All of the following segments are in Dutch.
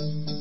Zo,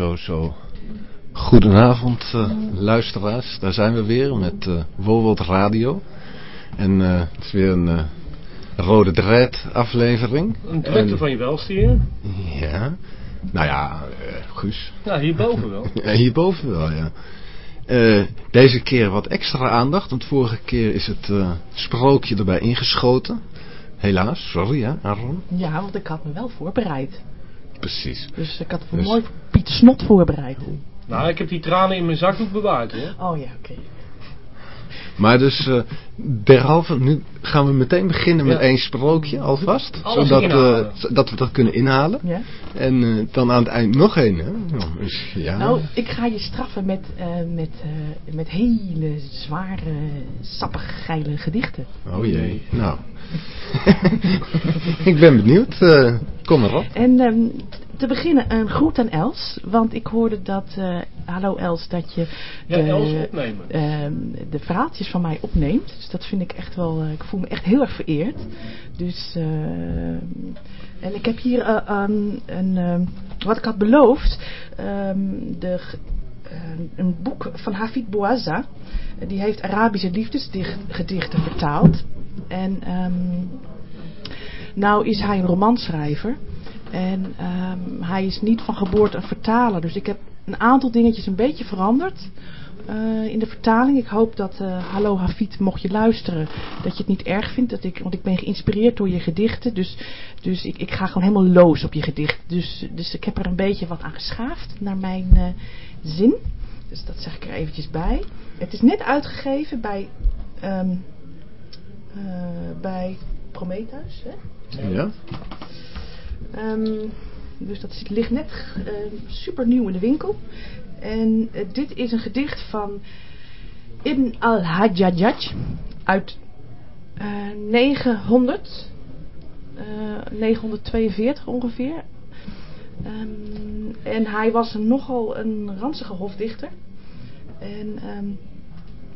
zo, zo. Goedenavond uh, luisteraars, daar zijn we weer met uh, Wolwold Radio. En uh, het is weer een rode draad aflevering. Een drukte en, van je welstier. Ja, nou ja, Guus. Ja, hierboven wel. ja, hierboven wel, ja. Uh, deze keer wat extra aandacht, want vorige keer is het uh, sprookje erbij ingeschoten. Helaas, sorry hè, Aaron. Ja, want ik had me wel voorbereid. Precies. Dus ik had dus... mooi Piet Snot voorbereid. Nou, ik heb die tranen in mijn zakdoek bewaard hoor. Oh ja, oké. Okay. Maar dus, uh, derhalve, nu gaan we meteen beginnen met ja. één sprookje alvast. Alles zodat uh, dat we dat kunnen inhalen. Ja. En uh, dan aan het eind nog één. Hè? Dus, ja. Nou, ik ga je straffen met, met, met hele zware, sappige, geile gedichten. Oh jee, nou. ik ben benieuwd. kom maar op. En um, te beginnen een groet aan Els. Want ik hoorde dat, uh, hallo Els, dat je ja, de, Els opnemen. Uh, de verhaaltjes van mij opneemt. Dus dat vind ik echt wel, uh, ik voel me echt heel erg vereerd. Dus, en ik heb hier een, een wat ik had beloofd, um, de, een boek van Hafid Bouazza. Die heeft Arabische liefdesgedichten vertaald. En um, nou is hij een romanschrijver. En um, hij is niet van geboorte een vertaler. Dus ik heb een aantal dingetjes een beetje veranderd uh, in de vertaling. Ik hoop dat, uh, hallo Hafid, mocht je luisteren, dat je het niet erg vindt. Dat ik, want ik ben geïnspireerd door je gedichten. Dus, dus ik, ik ga gewoon helemaal los op je gedicht. Dus, dus ik heb er een beetje wat aan geschaafd naar mijn uh, zin. Dus dat zeg ik er eventjes bij. Het is net uitgegeven bij, um, bij Prometheus. Hè? Ja. Um, dus dat ligt net uh, super nieuw in de winkel. En uh, dit is een gedicht van Ibn al-Hajjaj uit uh, 900, 942 ongeveer. Um, en hij was nogal een ranzige hofdichter. En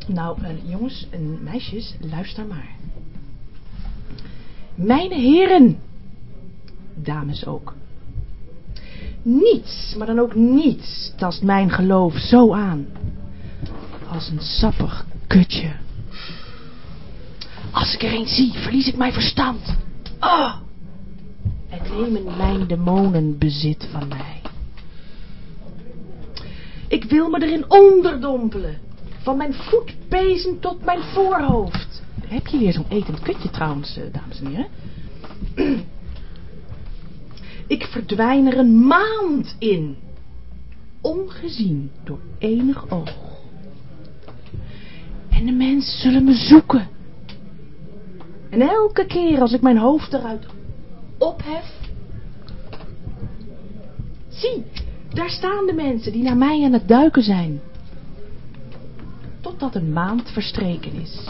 nou jongens en meisjes, luister maar. Mijn heren dames ook. Niets, maar dan ook niets, tast mijn geloof zo aan. Als een sappig kutje. Als ik er een zie, verlies ik mijn verstand. Ah! En nemen mijn demonen bezit van mij. Ik wil me erin onderdompelen. Van mijn voetpezen tot mijn voorhoofd. Heb je weer zo'n etend kutje trouwens, eh, dames en heren? Ik verdwijn er een maand in. Ongezien door enig oog. En de mensen zullen me zoeken. En elke keer als ik mijn hoofd eruit ophef. Zie, daar staan de mensen die naar mij aan het duiken zijn. Totdat een maand verstreken is.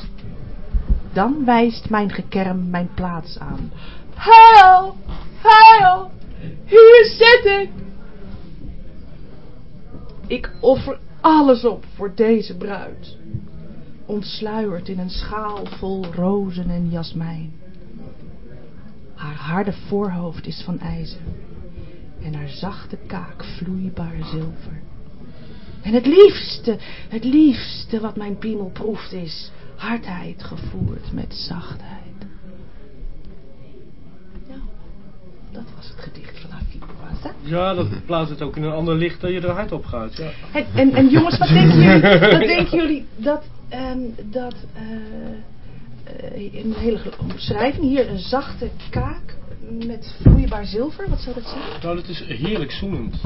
Dan wijst mijn gekerm mijn plaats aan. Heil, heil, hier zit ik. Ik offer alles op voor deze bruid. Ontsluierd in een schaal vol rozen en jasmijn. Haar harde voorhoofd is van ijzer. En haar zachte kaak vloeibaar zilver. En het liefste, het liefste wat mijn piemel proeft is hardheid gevoerd met zachtheid. Ja, dat was het gedicht Ja, dat plaatst het ook in een ander licht dat je er hard op gaat. Ja. En, en, en jongens, wat denken jullie, wat denken jullie dat, ehm, dat eh, eh, een hele omschrijving, hier een zachte kaak met vloeibaar zilver, wat zou dat zijn? Nou, dat is heerlijk zoenend,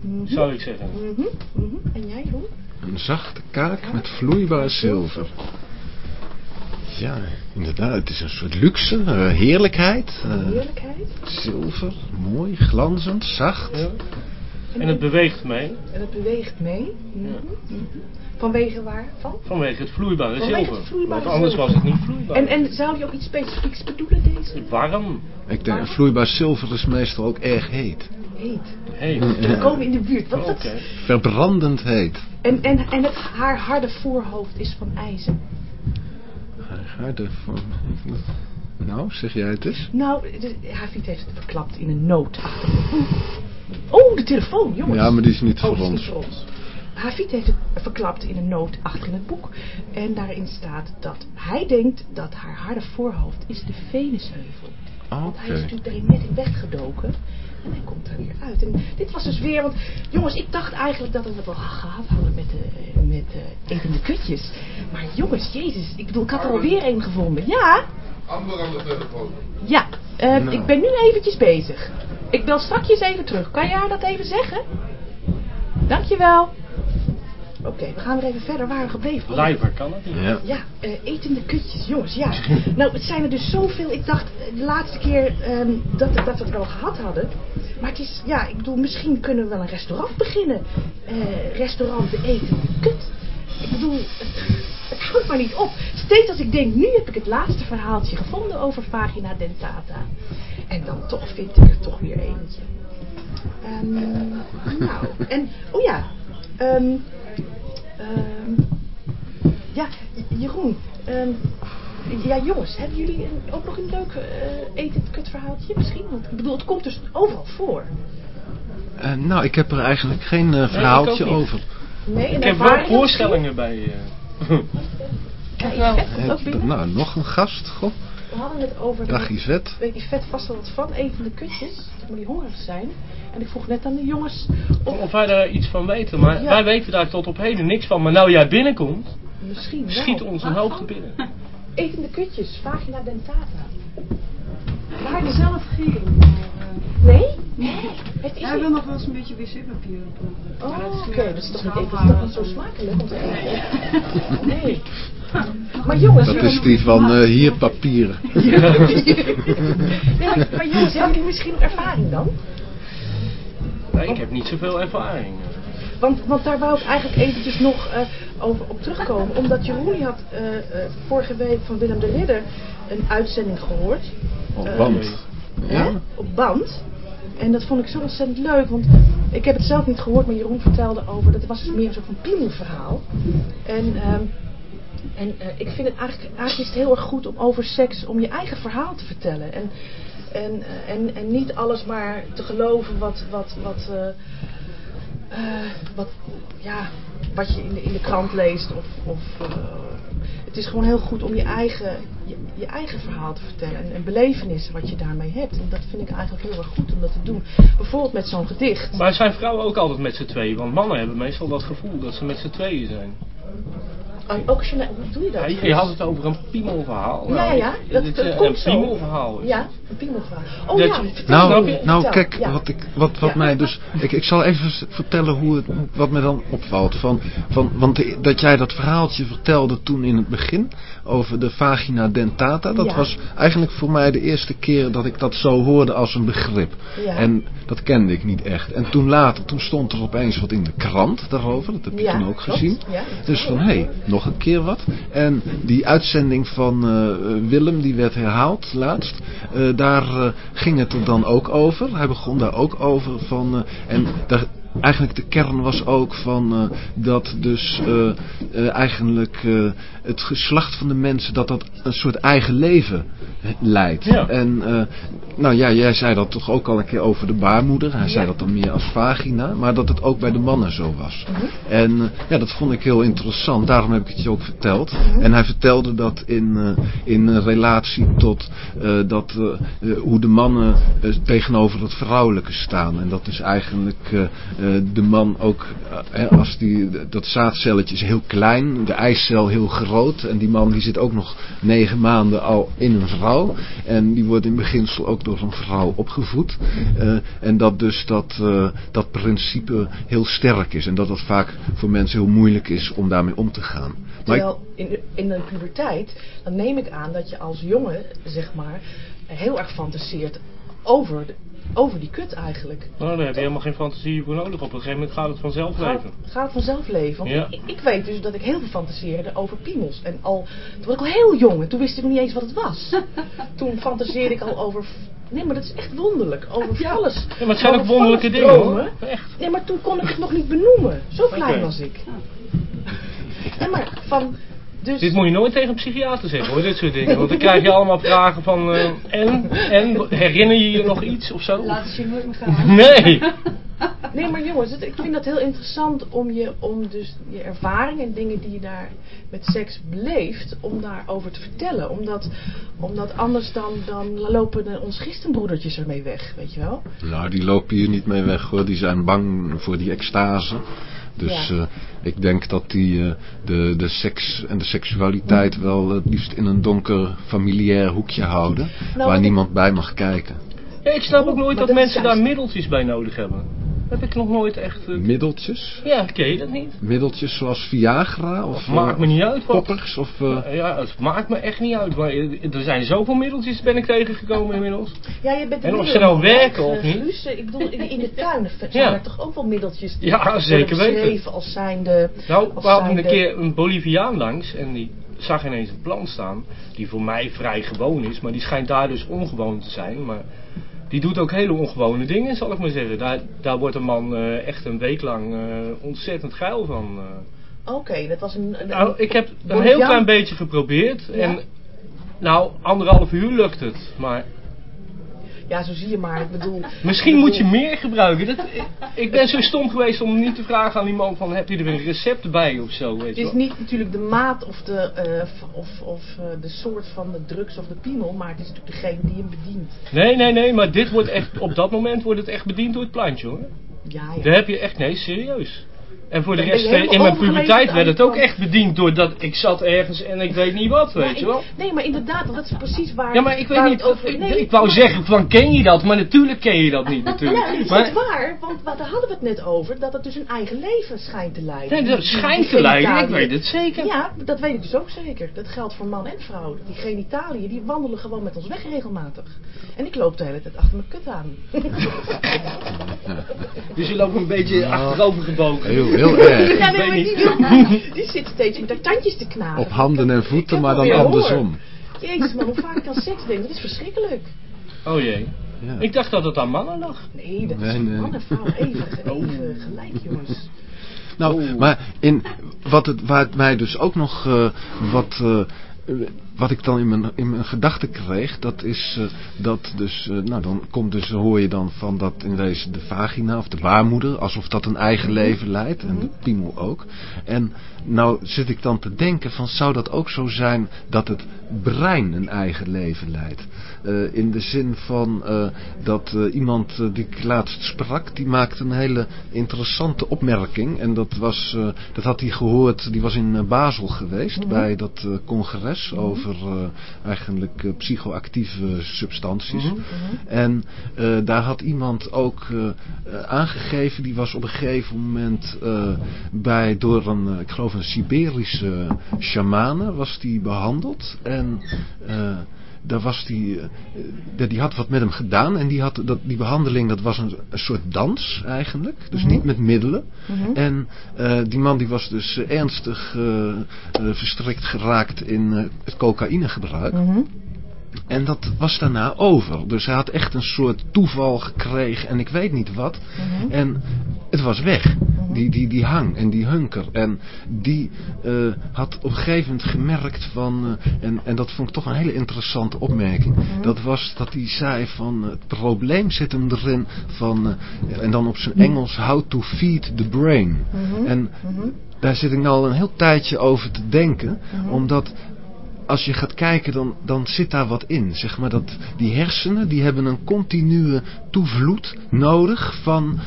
Mhm. zou ik zeggen. Mhm, mhm. En jij, Roel? Een zachte kaak met vloeibaar zilver. Ja, inderdaad. Het is een soort luxe, eh, heerlijkheid. eh, Heerlijkheid. zilver, mooi, glanzend, zacht. Ja. En het beweegt mee En het beweegt mee. Mhm, mhm. Vanwege waar? Van? vanwege het vloeibare Vanwege het zilver. vloeibare Want anders zilver. was het niet vloeibaar. En, en zou je ook iets specifieks bedoelen, deze? Warm, Ik denk, vloeibaar zilver is meestal ook erg heet. Heet. heet. We komen in de buurt. Wat, wat? Verbrandend heet. En, en, en het, haar harde voorhoofd is van ijzer. Van... Nou, zeg jij het eens? Nou, de, Hafiet heeft het verklapt in een noot achter. Oh, de telefoon, jongens. Ja, maar die is niet Oh, voor is ons. niet voor ons. Hafiet heeft het verklapt in een noot achter in het boek. En daarin staat dat hij denkt dat haar harde voorhoofd is de Venusheuvel. Want hij is natuurlijk daarin net in weggedoken. En hij komt er weer uit. En dit was dus weer, want jongens, ik dacht eigenlijk dat we het wel gehad hadden met de, met de etende kutjes. Maar jongens, jezus, ik bedoel, ik had er alweer één gevonden. Ja, Amber aan de telefoon. ja, eh, Nou. ik ben nu eventjes bezig. Ik bel strakjes even terug. Kan je haar dat even zeggen? Dankjewel. Oké, we gaan weer even verder. Waar we gebleven? Lijver kan het niet. Ja. Ja, eh, etende kutjes, jongens, ja. nou, het zijn er dus zoveel. Ik dacht eh, de laatste keer ehm, dat, dat we het wel gehad hadden. Maar het is, ja, ik bedoel, misschien kunnen we wel een restaurant beginnen. Eh, restaurant de etende kut. Ik bedoel, het, het houdt maar niet op. Steeds als ik denk, nu heb ik het laatste verhaaltje gevonden over vagina dentata. En dan toch vind ik er toch weer eentje. Ehm, nou, en, oh ja, ehm, ehm, ja, Jeroen. ehm, ja, jongens, hebben jullie een- ook nog een leuk eh etend kutverhaaltje misschien? Want ik bedoel, het komt dus overal voor. Eh, nou, ik heb er eigenlijk geen eh, verhaaltje over. Nee, Ik heb wel voorstellingen bij... binnen. nou, nog een gast. Goh, We hadden het over... dag Yvette. Weet je vet vast wel wat van, etende kutjes. Dat moet die hongerig zijn. En ik vroeg net aan de jongens of of wij daar iets van weten. Maar Ja. wij weten daar tot op heden niks van. Maar nou jij binnenkomt, misschien wel. schiet ons een hoogte binnen. Etende kutjes, vagina dentata. Waar de zelf geen. Nee? Nee. Het is Hij niet- wil nog wel eens een beetje wc-papier proeven. Oh, Maar dat is, oké, dat is toch niet, schaal dat is toch niet zo smakelijk om te eten? Nee. Maar jongens, Dat is die van eh, hier papieren. nee, maar, maar jongens, hebben jullie misschien ervaring dan? Nee, ik heb niet zoveel ervaring. Want, want daar wou ik eigenlijk eventjes nog eh, over op terugkomen. Omdat Jeroen had eh, eh, vorige week van Willem de Ridder een uitzending gehoord. Op Eh, Ja? Op band. En dat vond ik zo ontzettend leuk. Want ik heb het zelf niet gehoord, maar Jeroen vertelde over. Dat was dus meer een soort van piemelverhaal. En, ehm, en eh, ik vind het eigenlijk, eigenlijk is het heel erg goed om over seks, om je eigen verhaal te vertellen. En, en, eh, en, en niet alles maar te geloven wat, wat, wat, eh, wat, ja, wat je in de, in de krant leest of, of, het is gewoon heel goed om je eigen, je, je eigen verhaal te vertellen. En, en belevenissen wat je daarmee hebt. En dat vind ik eigenlijk heel erg goed om dat te doen. Bijvoorbeeld met zo'n gedicht. Maar zijn vrouwen ook altijd met z'n tweeën? Want mannen hebben meestal dat gevoel dat ze met z'n tweeën zijn. Oh, ook als je, hoe doe je dat? Ja, je had het over een piemelverhaal. Ja, Nou, ja, dat, dat eh, komt Een zo. piemelverhaal is Ja, Oh ja. Nou, nou kijk, wat, ik, wat, wat Ja. mij dus... Ik, ik zal even vertellen hoe het, wat me dan opvalt. Van, van, want dat jij dat verhaaltje vertelde toen in het begin... over de vagina dentata... dat Ja. was eigenlijk voor mij de eerste keer dat ik dat zo hoorde als een begrip. Ja. En dat kende ik niet echt. En toen later, toen stond er opeens wat in de krant daarover. Dat heb je Ja, toen ook klopt. gezien. Ja, Dus van, hé, hey, nog een keer wat. En die uitzending van eh, Willem, die werd herhaald laatst. eh, daar eh, ging het dan ook over. Hij begon daar ook over van... eh, en daar, eigenlijk de kern was ook van eh, dat dus eh, eh, eigenlijk het geslacht van de mensen... dat dat een soort eigen leven leidt. Ja. En nou ja, jij zei dat toch ook al een keer over de baarmoeder. Hij zei dat dan meer als vagina. Maar dat het ook bij de mannen zo was. Mhm. En ja, dat vond ik heel interessant. Daarom heb ik het je ook verteld. Mhm. En hij vertelde dat in, in relatie tot dat, hoe de mannen tegenover het vrouwelijke staan. En dat is eigenlijk de man ook, eh, als die, dat zaadcelletje is heel klein, de eicel heel groot. En die man die zit ook nog negen maanden al in een vrouw. En die wordt in beginsel ook door een vrouw opgevoed. Eh, en dat dus dat, eh, dat principe heel sterk is. En dat het vaak voor mensen heel moeilijk is om daarmee om te gaan. Terwijl in, de- in de puberteit, dan neem ik aan dat je als jongen, zeg maar, heel erg fantaseert over, over die kut eigenlijk. Nou, daar heb je helemaal geen fantasie voor nodig. Op een gegeven moment gaat het vanzelf Gaat, leven. gaat het vanzelf leven. Want Ja. ik, ik weet dus dat ik heel veel fantaseerde over piemels. En al, toen was ik al heel jong en toen wist ik nog niet eens wat het was. toen fantaseerde ik al over... Nee, maar dat is echt wonderlijk. Over alles. Ja, maar het zijn ook wonderlijke dingen hoor. Echt. Nee, maar toen kon ik het nog niet benoemen. Zo klein was ik. Nee, maar van... Dus, Dit moet je nooit tegen een psychiater zeggen hoor, dit soort dingen. Want dan krijg je allemaal vragen van... eh, en? En? Herinner je je nog iets of zo? Laat het je nooit meer gaan. Nee! Nee, maar jongens, het- ik vind dat heel interessant om je, om dus je ervaring en dingen die je daar met seks beleeft, om daarover te vertellen. Omdat, omdat anders dan, dan lopen de, ons gistenbroedertjes ermee weg, weet je wel? Nou, die lopen hier niet mee weg hoor. Die zijn bang voor die extase. Dus Ja. eh, ik denk dat die eh, de, de seks en de seksualiteit wel het liefst in een donker familiair hoekje houden. Nou, waar ik- niemand bij mag kijken. Ja, ik snap ook nooit dat mensen juist- daar middeltjes bij nodig hebben. Heb ik nog nooit echt... eh, Middeltjes? Ja, ken je dat niet? Middeltjes zoals Viagra of Maakt me eh, niet uit wat. poppers of... eh, Ja, het maakt me echt niet uit. Maar er zijn zoveel middeltjes ben ik tegengekomen inmiddels. Ja, je bent En of ze nou werken of niet? Guus? ik bedoel, in, de tuin zijn Ja. er toch ook wel middeltjes die Ja, zeker weten. als zijnde... Nou, we hadden een keer een Boliviaan langs en die zag ineens een plant staan. Die voor mij vrij gewoon is, maar die schijnt daar dus ongewoon te zijn. Maar die doet ook hele ongewone dingen, zal ik maar zeggen. Daar, daar wordt een man eh, echt een week lang eh, ontzettend geil van. eh. Oké, dat was een... een- Nou, ik heb een heel klein beetje geprobeerd. Ja. En nou, anderhalf uur lukt het. Maar Ja, zo zie je maar. Ik bedoel... misschien ik moet je meer gebruiken. Dat, ik, ben zo stom geweest om niet te vragen aan die man van... Heb je er een recept bij of zo, weet Het is wel? niet natuurlijk de maat of de, eh, of, of eh, de soort van de drugs of de piemel, maar het is natuurlijk degene die hem bedient. Nee, nee, nee, maar dit wordt echt, op dat moment wordt het echt bediend door het plantje hoor. Ja, ja. Daar heb je echt, nee, serieus. En voor de rest, eh, in mijn puberteit werd het ook echt bediend doordat ik zat ergens en ik weet niet wat, Ja, weet je wel. nee, maar inderdaad, want dat is precies waar. Ja, maar ik weet niet, over, ik, nee, ik wou maar- zeggen van ken je dat, maar natuurlijk ken je dat niet Ja, natuurlijk. nee, dat is maar, waar, want wat- daar hadden we het net over, dat het dus een eigen leven schijnt te leiden. nee, dat schijnt te leiden, ik weet het zeker. Ja, dat weet ik dus ook zeker. Dat geldt voor man en vrouw. Die genitaliën, die wandelen gewoon met ons weg regelmatig. En ik loop de hele tijd achter mijn kut aan. Dus je loopt een beetje achterover gebogen. Heel, heel erg. Ja, nee, maar niet. die, die, zit steeds met haar tandjes te knagen. Op handen en voeten, maar dan andersom. hoor. Jezus man, hoe vaak ik aan seks denk, dat is verschrikkelijk. Oh jee. Ja. Ik dacht dat het aan mannen lag. Nee, dat is Nee, nee. man en vrouw even, even gelijk, jongens. Nou, maar in, wat het, waar het mij dus ook nog eh, wat eh, wat ik dan in mijn, in mijn gedachten kreeg, dat is uh, dat dus, uh, nou dan komt dus, hoor je dan van dat in deze de vagina of de baarmoeder, alsof dat een eigen leven leidt en de piemel ook. En nou zit ik dan te denken van zou dat ook zo zijn dat het brein een eigen leven leidt? Uh, in de zin van dat iemand die ik laatst sprak, die maakte een hele interessante opmerking. En dat, was, dat had hij gehoord, die was in Basel geweest mm -hmm. bij dat congres -hmm. Over eigenlijk psychoactieve substanties. Mm -hmm. En daar had iemand ook aangegeven, die was op een gegeven moment bij, door een, ik geloof een Siberische shamane, was die behandeld. En daar was die, uh, die had wat met hem gedaan. En die, had, dat, die behandeling, dat was een, een soort dans eigenlijk. Dus mm -hmm. niet met middelen. Mm -hmm. En uh, die man die was dus uh, ernstig verstrikt geraakt in het cocaïnegebruik. Mm -hmm. En dat was daarna over. Dus hij had echt een soort toeval gekregen en ik weet niet wat. Mm -hmm. En het was weg. Mm -hmm. die, die, die hang en die hunker. En die uh, had op een gegeven moment gemerkt van... Uh, en, en dat vond ik toch een hele interessante opmerking. Mm -hmm. Dat was dat hij zei van... Het probleem zit hem erin van... Uh, en dan op zijn Engels... How to feed the brain. En daar zit ik nou al een heel tijdje over te denken. Omdat als je gaat kijken, dan, dan zit daar wat in. Zeg maar dat die hersenen, die hebben een continue toevloed nodig van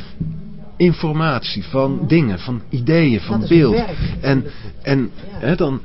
informatie, van dingen, van ideeën, van beeld. En, en hè, dan,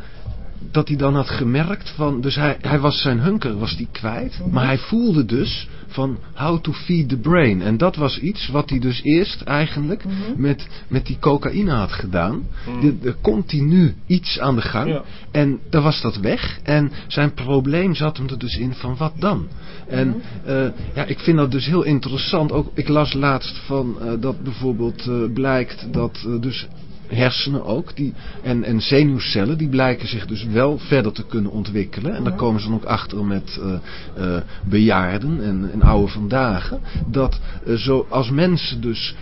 dat hij dan had gemerkt van, dus hij, hij was zijn hunker was die kwijt, maar hij voelde dus van how to feed the brain. En dat was iets wat hij dus eerst eigenlijk mm -hmm. met, met die cocaïne had gedaan. Mm. De, continu iets aan de gang. Ja. En dan was dat weg. En zijn probleem zat hem er dus in van wat dan? En mm -hmm. uh, ja, ik vind dat dus heel interessant. Ook, ik las laatst van uh, dat bijvoorbeeld uh, blijkt dat dus hersenen ook. Die, en, en zenuwcellen die blijken zich dus wel verder te kunnen ontwikkelen. En daar komen ze dan ook achter met uh, uh, bejaarden en, en oude vandaag. Dat uh, zo als mensen dus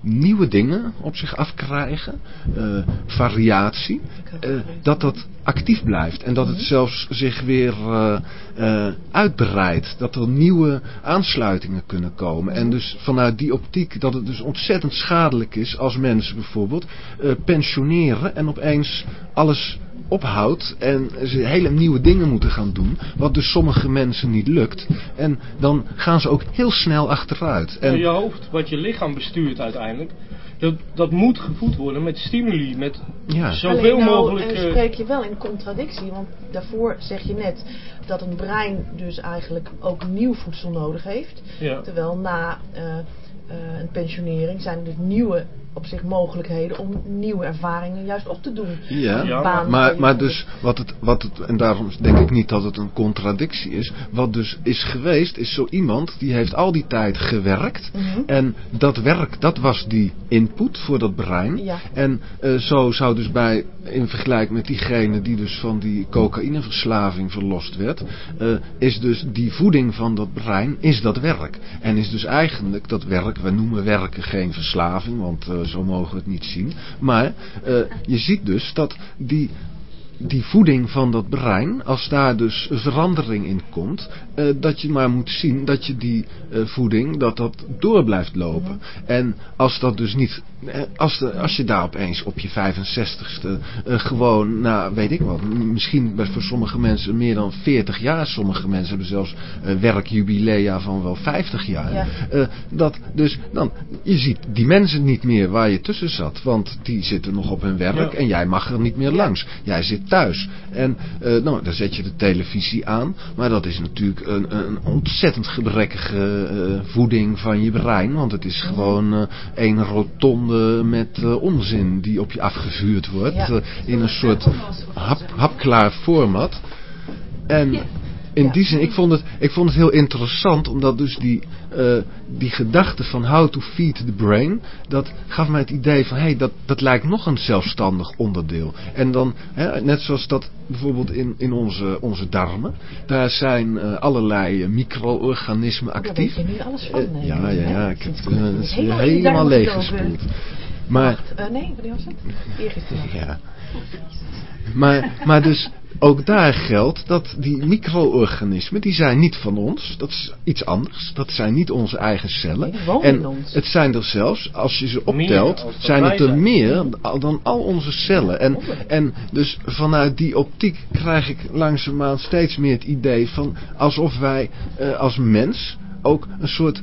nieuwe dingen op zich afkrijgen, variatie, dat dat actief blijft. En dat het zelfs zich weer uitbreidt. Dat er nieuwe aansluitingen kunnen komen. En dus vanuit die optiek dat het dus ontzettend schadelijk is als mensen bijvoorbeeld uh, pensioneren en opeens alles ophoudt en ze hele nieuwe dingen moeten gaan doen, wat dus sommige mensen niet lukt. En dan gaan ze ook heel snel achteruit. En ja, je hoofd, wat je lichaam bestuurt uiteindelijk, dat, dat moet gevoed worden met stimuli, met ja. zoveel Alleen nou, mogelijk... Uh, spreek je wel in contradictie, want daarvoor zeg je net dat een brein dus eigenlijk ook nieuw voedsel nodig heeft. Ja. Terwijl na uh, uh, een pensionering zijn er dus nieuwe op zich mogelijkheden om nieuwe ervaringen juist op te doen. Ja, ja maar, maar dus wat het, wat het, en daarom denk ik niet dat het een contradictie is, wat dus is geweest, is zo iemand die heeft al die tijd gewerkt mm -hmm. en dat werk, dat was die input voor dat brein. Ja. En uh, zo zou dus bij, in vergelijking met diegene die dus van die cocaïneverslaving verlost werd, uh, is dus die voeding van dat brein, is dat werk. En is dus eigenlijk dat werk, we noemen werken geen verslaving, want uh, zo mogen we het niet zien. Maar uh, je ziet dus dat die, die voeding van dat brein, als daar dus verandering in komt, uh, dat je maar moet zien dat je die uh, voeding, dat dat door blijft lopen. En als dat dus niet, als, de, als je daar opeens op je 65ste uh, gewoon, nou weet ik wat, misschien voor sommige mensen meer dan 40 jaar, sommige mensen hebben zelfs werkjubilea van wel 50 jaar. Ja. dat dus, dan, je ziet die mensen niet meer waar je tussen zat, want die zitten nog op hun werk ja. en jij mag er niet meer langs. Jij zit thuis. En uh, nou, dan zet je de televisie aan. Maar dat is natuurlijk een, een ontzettend gebrekkige uh, voeding van je brein. Want het is gewoon uh, een met onzin die op je afgevuurd wordt. Ja. in een soort hap, hapklaar format. En in die zin, ik vond, het, ik vond het heel interessant, omdat dus die, uh, die gedachte van how to feed the brain, dat gaf mij het idee van, hé, hey, dat, dat lijkt nog een zelfstandig onderdeel. En dan, hè, net zoals dat bijvoorbeeld in, in onze, onze darmen, daar zijn uh, allerlei micro-organismen actief. Daar weet je nu alles van. Uh, ja, ja, ja, ik heb het helemaal, helemaal leeggespoeld. Maar, Wacht, nee, wanneer was het? Eergisteren. Ja. Maar, maar dus ook daar geldt dat die micro-organismen, die zijn niet van ons. Dat is iets anders. Dat zijn niet onze eigen cellen. Nee, die wonen en in ons. het zijn er zelfs, als je ze optelt, zijn het er meer dan al onze cellen. En, en dus vanuit die optiek krijg ik langzaamaan steeds meer het idee van alsof wij eh, als mens ook een soort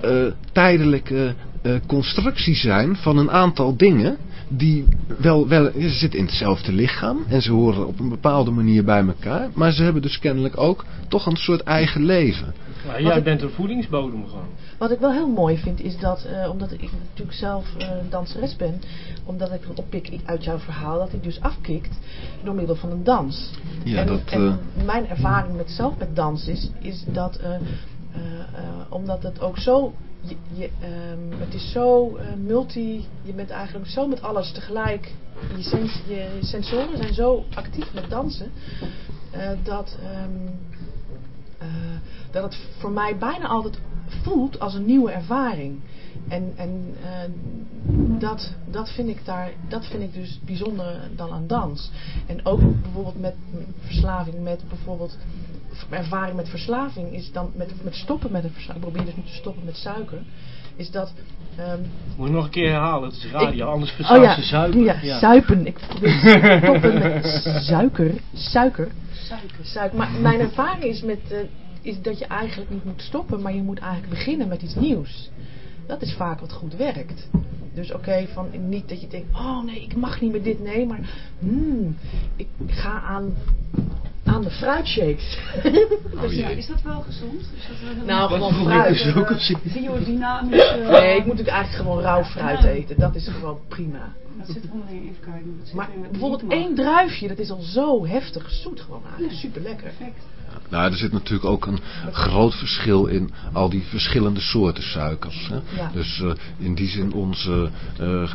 eh, tijdelijke eh, constructie zijn van een aantal dingen die wel, wel, ze zitten in hetzelfde lichaam en ze horen op een bepaalde manier bij elkaar, maar ze hebben dus kennelijk ook toch een soort eigen leven. Nou, jij ik- bent een voedingsbodem gewoon. Wat ik wel heel mooi vind is dat, eh, omdat ik natuurlijk zelf eh, danseres ben, omdat ik oppik uit jouw verhaal, dat ik dus afkikt door middel van een dans. Ja, en, dat, en eh, mijn ervaring met zelf met dans is, is dat, eh, eh, eh, omdat het ook zo, je, ehm, het is zo eh, multi, je bent eigenlijk zo met alles tegelijk, je, je sensoren zijn zo actief met dansen, eh, dat... ehm, eh, dat het voor mij bijna altijd voelt als een nieuwe ervaring. En, en dat, dat, vind ik daar, dat vind ik dus bijzonder dan aan dans. En ook bijvoorbeeld met verslaving, met bijvoorbeeld ervaring met verslaving, is dan met, met stoppen met een verslaving. Ik probeer dus nu te stoppen met suiker. Is dat. ehm, Moet ik nog een keer herhalen, het is radio, Ik- anders oh verstaat ja, ze zuipen. ja, zuipen. Ik probeer te stoppen met suiker. Suiker. Suiker. Suiker. Maar mijn ervaring is, met, eh, is dat je eigenlijk niet moet stoppen, maar je moet eigenlijk beginnen met iets nieuws. Dat is vaak wat goed werkt. Dus oké, van niet dat je denkt, oh nee, ik mag niet meer dit, nee, maar hmm, ik ga aan, aan de fruitshakes. Oh Ja, jee. is dat wel gezond? Is dat wel Nou, gewoon fruit. zo ook biodynamisch? eh, Nee, ik moet natuurlijk eigenlijk gewoon rauw fruit Ja. eten. Dat is gewoon prima. Dat zit onderin, even kijken. Dat zit Maar in bijvoorbeeld één druifje, dat is al zo heftig zoet gewoon eigenlijk. Super lekker. Perfect. Nou, er zit natuurlijk ook een groot verschil in al die verschillende soorten suikers. Hè? Ja. Dus eh, in die zin onze eh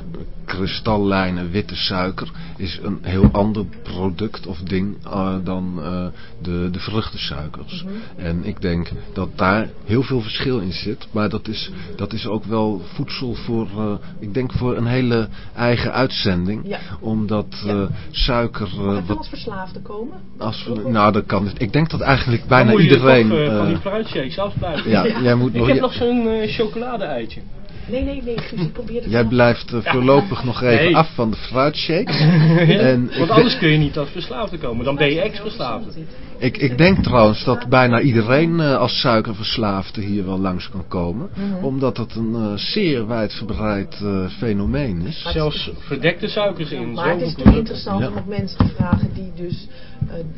kristallijne witte suiker is een heel ander product of ding eh, dan eh, de, de vruchtensuikers. Mhm. En ik denk dat daar heel veel verschil in zit. Maar dat is, dat is ook wel voedsel voor, eh, ik denk voor een hele eigen uitzending. Ja. Omdat Ja. eh, suiker... Kan het wat, als verslaafde komen? als we, nou, dat kan. Ik denk dat eigenlijk bijna Dan moet je iedereen. toch, eh, van die fruitshakes afblijven. ja, jij moet Ik nog. heb nog zo'n eh, chocolade-eitje. Nee, nee, nee, Guus, ik probeer het Jij blijft eh, voorlopig nog even Nee. af van de fruitshakes. en Want de- anders kun je niet als verslaafde komen. Dan ben je ex-verslaafde. ik, ik denk trouwens dat bijna iedereen eh, als suikerverslaafde hier wel langs kan komen. Mhm. Omdat het een eh, zeer wijdverbreid eh, fenomeen is. Zelfs verdekte suikers in. Maar het is natuurlijk interessant Ja. om ook mensen te vragen die dus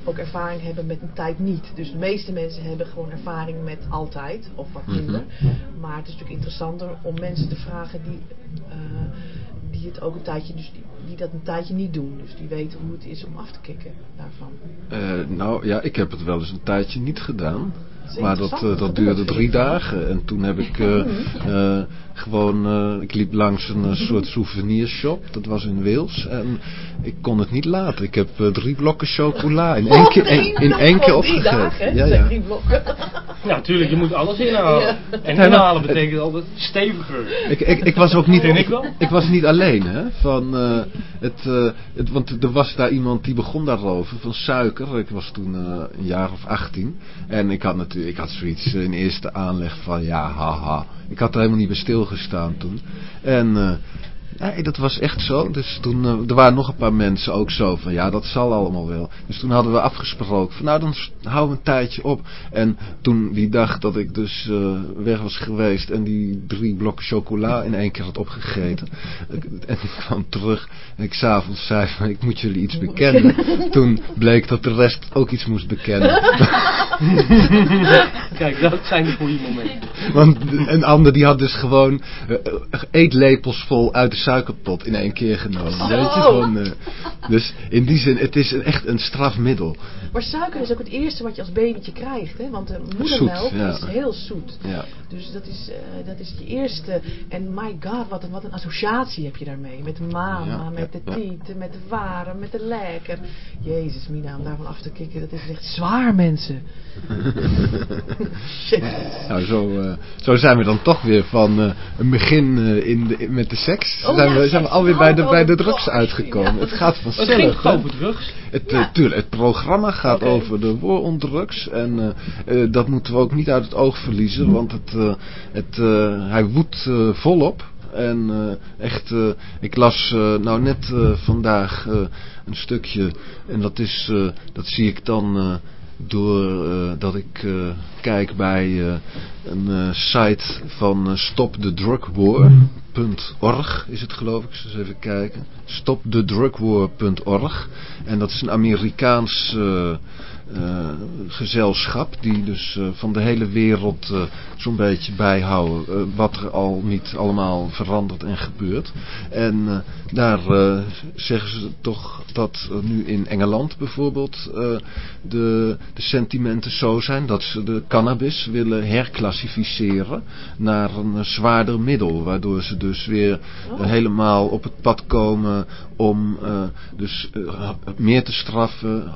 ook ervaring hebben met een tijd niet. Dus de meeste mensen hebben gewoon ervaring met altijd of wat Mhm. minder. Maar het is natuurlijk interessanter om mensen te vragen die, eh, die het ook een tijdje, dus die, die dat een tijdje niet doen. Dus die weten hoe het is om af te kicken daarvan. Eh, nou ja, ik heb het wel eens een tijdje niet gedaan. Maar dat, eh, dat duurde drie dagen. En toen heb ik eh, eh, gewoon... eh, ik liep langs een soort souvenirshop. Dat was in Wales. En ik kon het niet laten. Ik heb drie blokken chocola in één keer, in, in één keer drie opgegeten. Ja, ja. drie blokken. Ja, natuurlijk. Je moet alles inhalen. En inhalen betekent altijd steviger. Ik, ik, ik was ook niet, ik ik, was niet alleen, hè? Van, eh, het, eh, het, want er was daar iemand die begon daarover, van suiker. Ik was toen eh, een jaar of 18. En ik had ik had zoiets eh, in eerste aanleg van, ja, haha. Ik had er helemaal niet bij stilgestaan toen. En, eh, nee, dat was echt zo. Dus toen, eh, er waren nog een paar mensen ook zo van, ja, dat zal allemaal wel. Dus toen hadden we afgesproken van, nou, dan we een tijdje op. En toen die dag dat ik dus eh, weg was geweest en die drie blokken chocola in één keer had opgegeten. en ik kwam terug en ik s'avonds zei van, ik moet jullie iets bekennen. Toen bleek dat de rest ook iets moest bekennen. Kijk, dat zijn de goede momenten. Want een ander die had dus gewoon eh, eetlepels vol uit de suikerpot in één keer genomen. Weet je, gewoon, eh, dus in die zin, het is een, echt een strafmiddel. Maar suiker is ook het eerste wat je als babytje krijgt. Hè? Want de moedermelk ja. is heel zoet. Ja. Dus dat is, eh, dat is je eerste. En my god, wat een, wat een associatie heb je daarmee. Met mama, Ja, met de tieten, met de waren, met de lekker. Jezus, Mina, om daarvan af te kicken, dat is echt zwaar, mensen. Shit. Nou, zo, eh, zo zijn we dan toch weer van eh, een begin eh, in de, met de seks. Zijn, we, zijn we alweer bij de, Oh, bij de oh, drugs oh, uitgekomen. Het gaat Het vanzelf. hè? toch over drugs? Het, tuurlijk, het programma gaat over de war on drugs. En eh, eh, dat moeten we ook niet uit het oog verliezen. Want het, eh, het, hij woedt volop. En echt, eh, ik las nou net vandaag een stukje. En dat, is, dat zie ik dan door dat ik kijk bij een site van eh, stopthedrugwar.org is het geloof ik. Dus even kijken. Stopthedrugwar.org. En dat is een Amerikaans eh, eh, gezelschap die dus eh, van de hele wereld eh, zo'n beetje bijhouden wat er al niet allemaal verandert en gebeurt. En daar zeggen ze toch dat nu in Engeland bijvoorbeeld de, de sentimenten zo zijn dat ze de cannabis willen herklassificeren naar een zwaarder middel. Waardoor ze dus weer eh, helemaal op het pad komen om dus meer te straffen,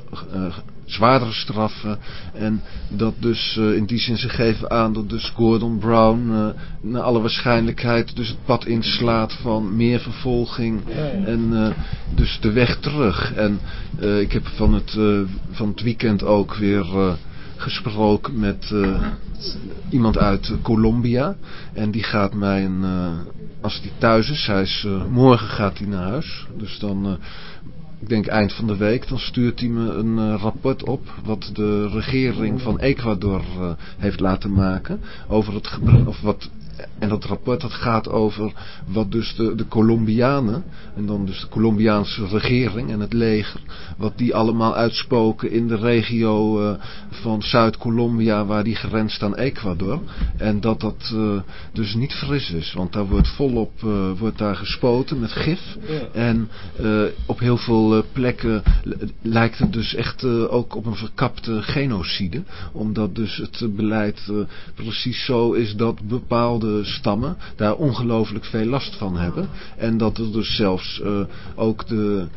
zwaardere straffen. En dat dus eh, in die zin ze geven aan dat dus Gordon Brown eh, naar alle waarschijnlijkheid dus het pad inslaat van meer vervolging en eh, dus de weg terug. En ik heb van het, van het weekend ook weer gesproken met iemand uit Colombia. En die gaat mij, een, als hij thuis is, hij is morgen gaat hij naar huis. Dus dan, ik denk eind van de week, dan stuurt hij me een eh, rapport op. Wat de regering van Ecuador eh, heeft laten maken. Over het gebruik, of wat en dat rapport dat gaat over wat dus de, de Colombianen, en dan dus de Colombiaanse regering en het leger, wat die allemaal uitspoken in de regio eh, van Zuid-Colombia waar die grenst aan Ecuador. En dat dat eh, dus niet fris is, want daar wordt volop eh, wordt daar gespoten met gif. En op heel veel plekken lijkt het dus echt ook op een verkapte genocide. Omdat dus het beleid precies zo is dat bepaalde stammen daar ongelooflijk veel last van hebben. En dat er dus zelfs eh, ook de,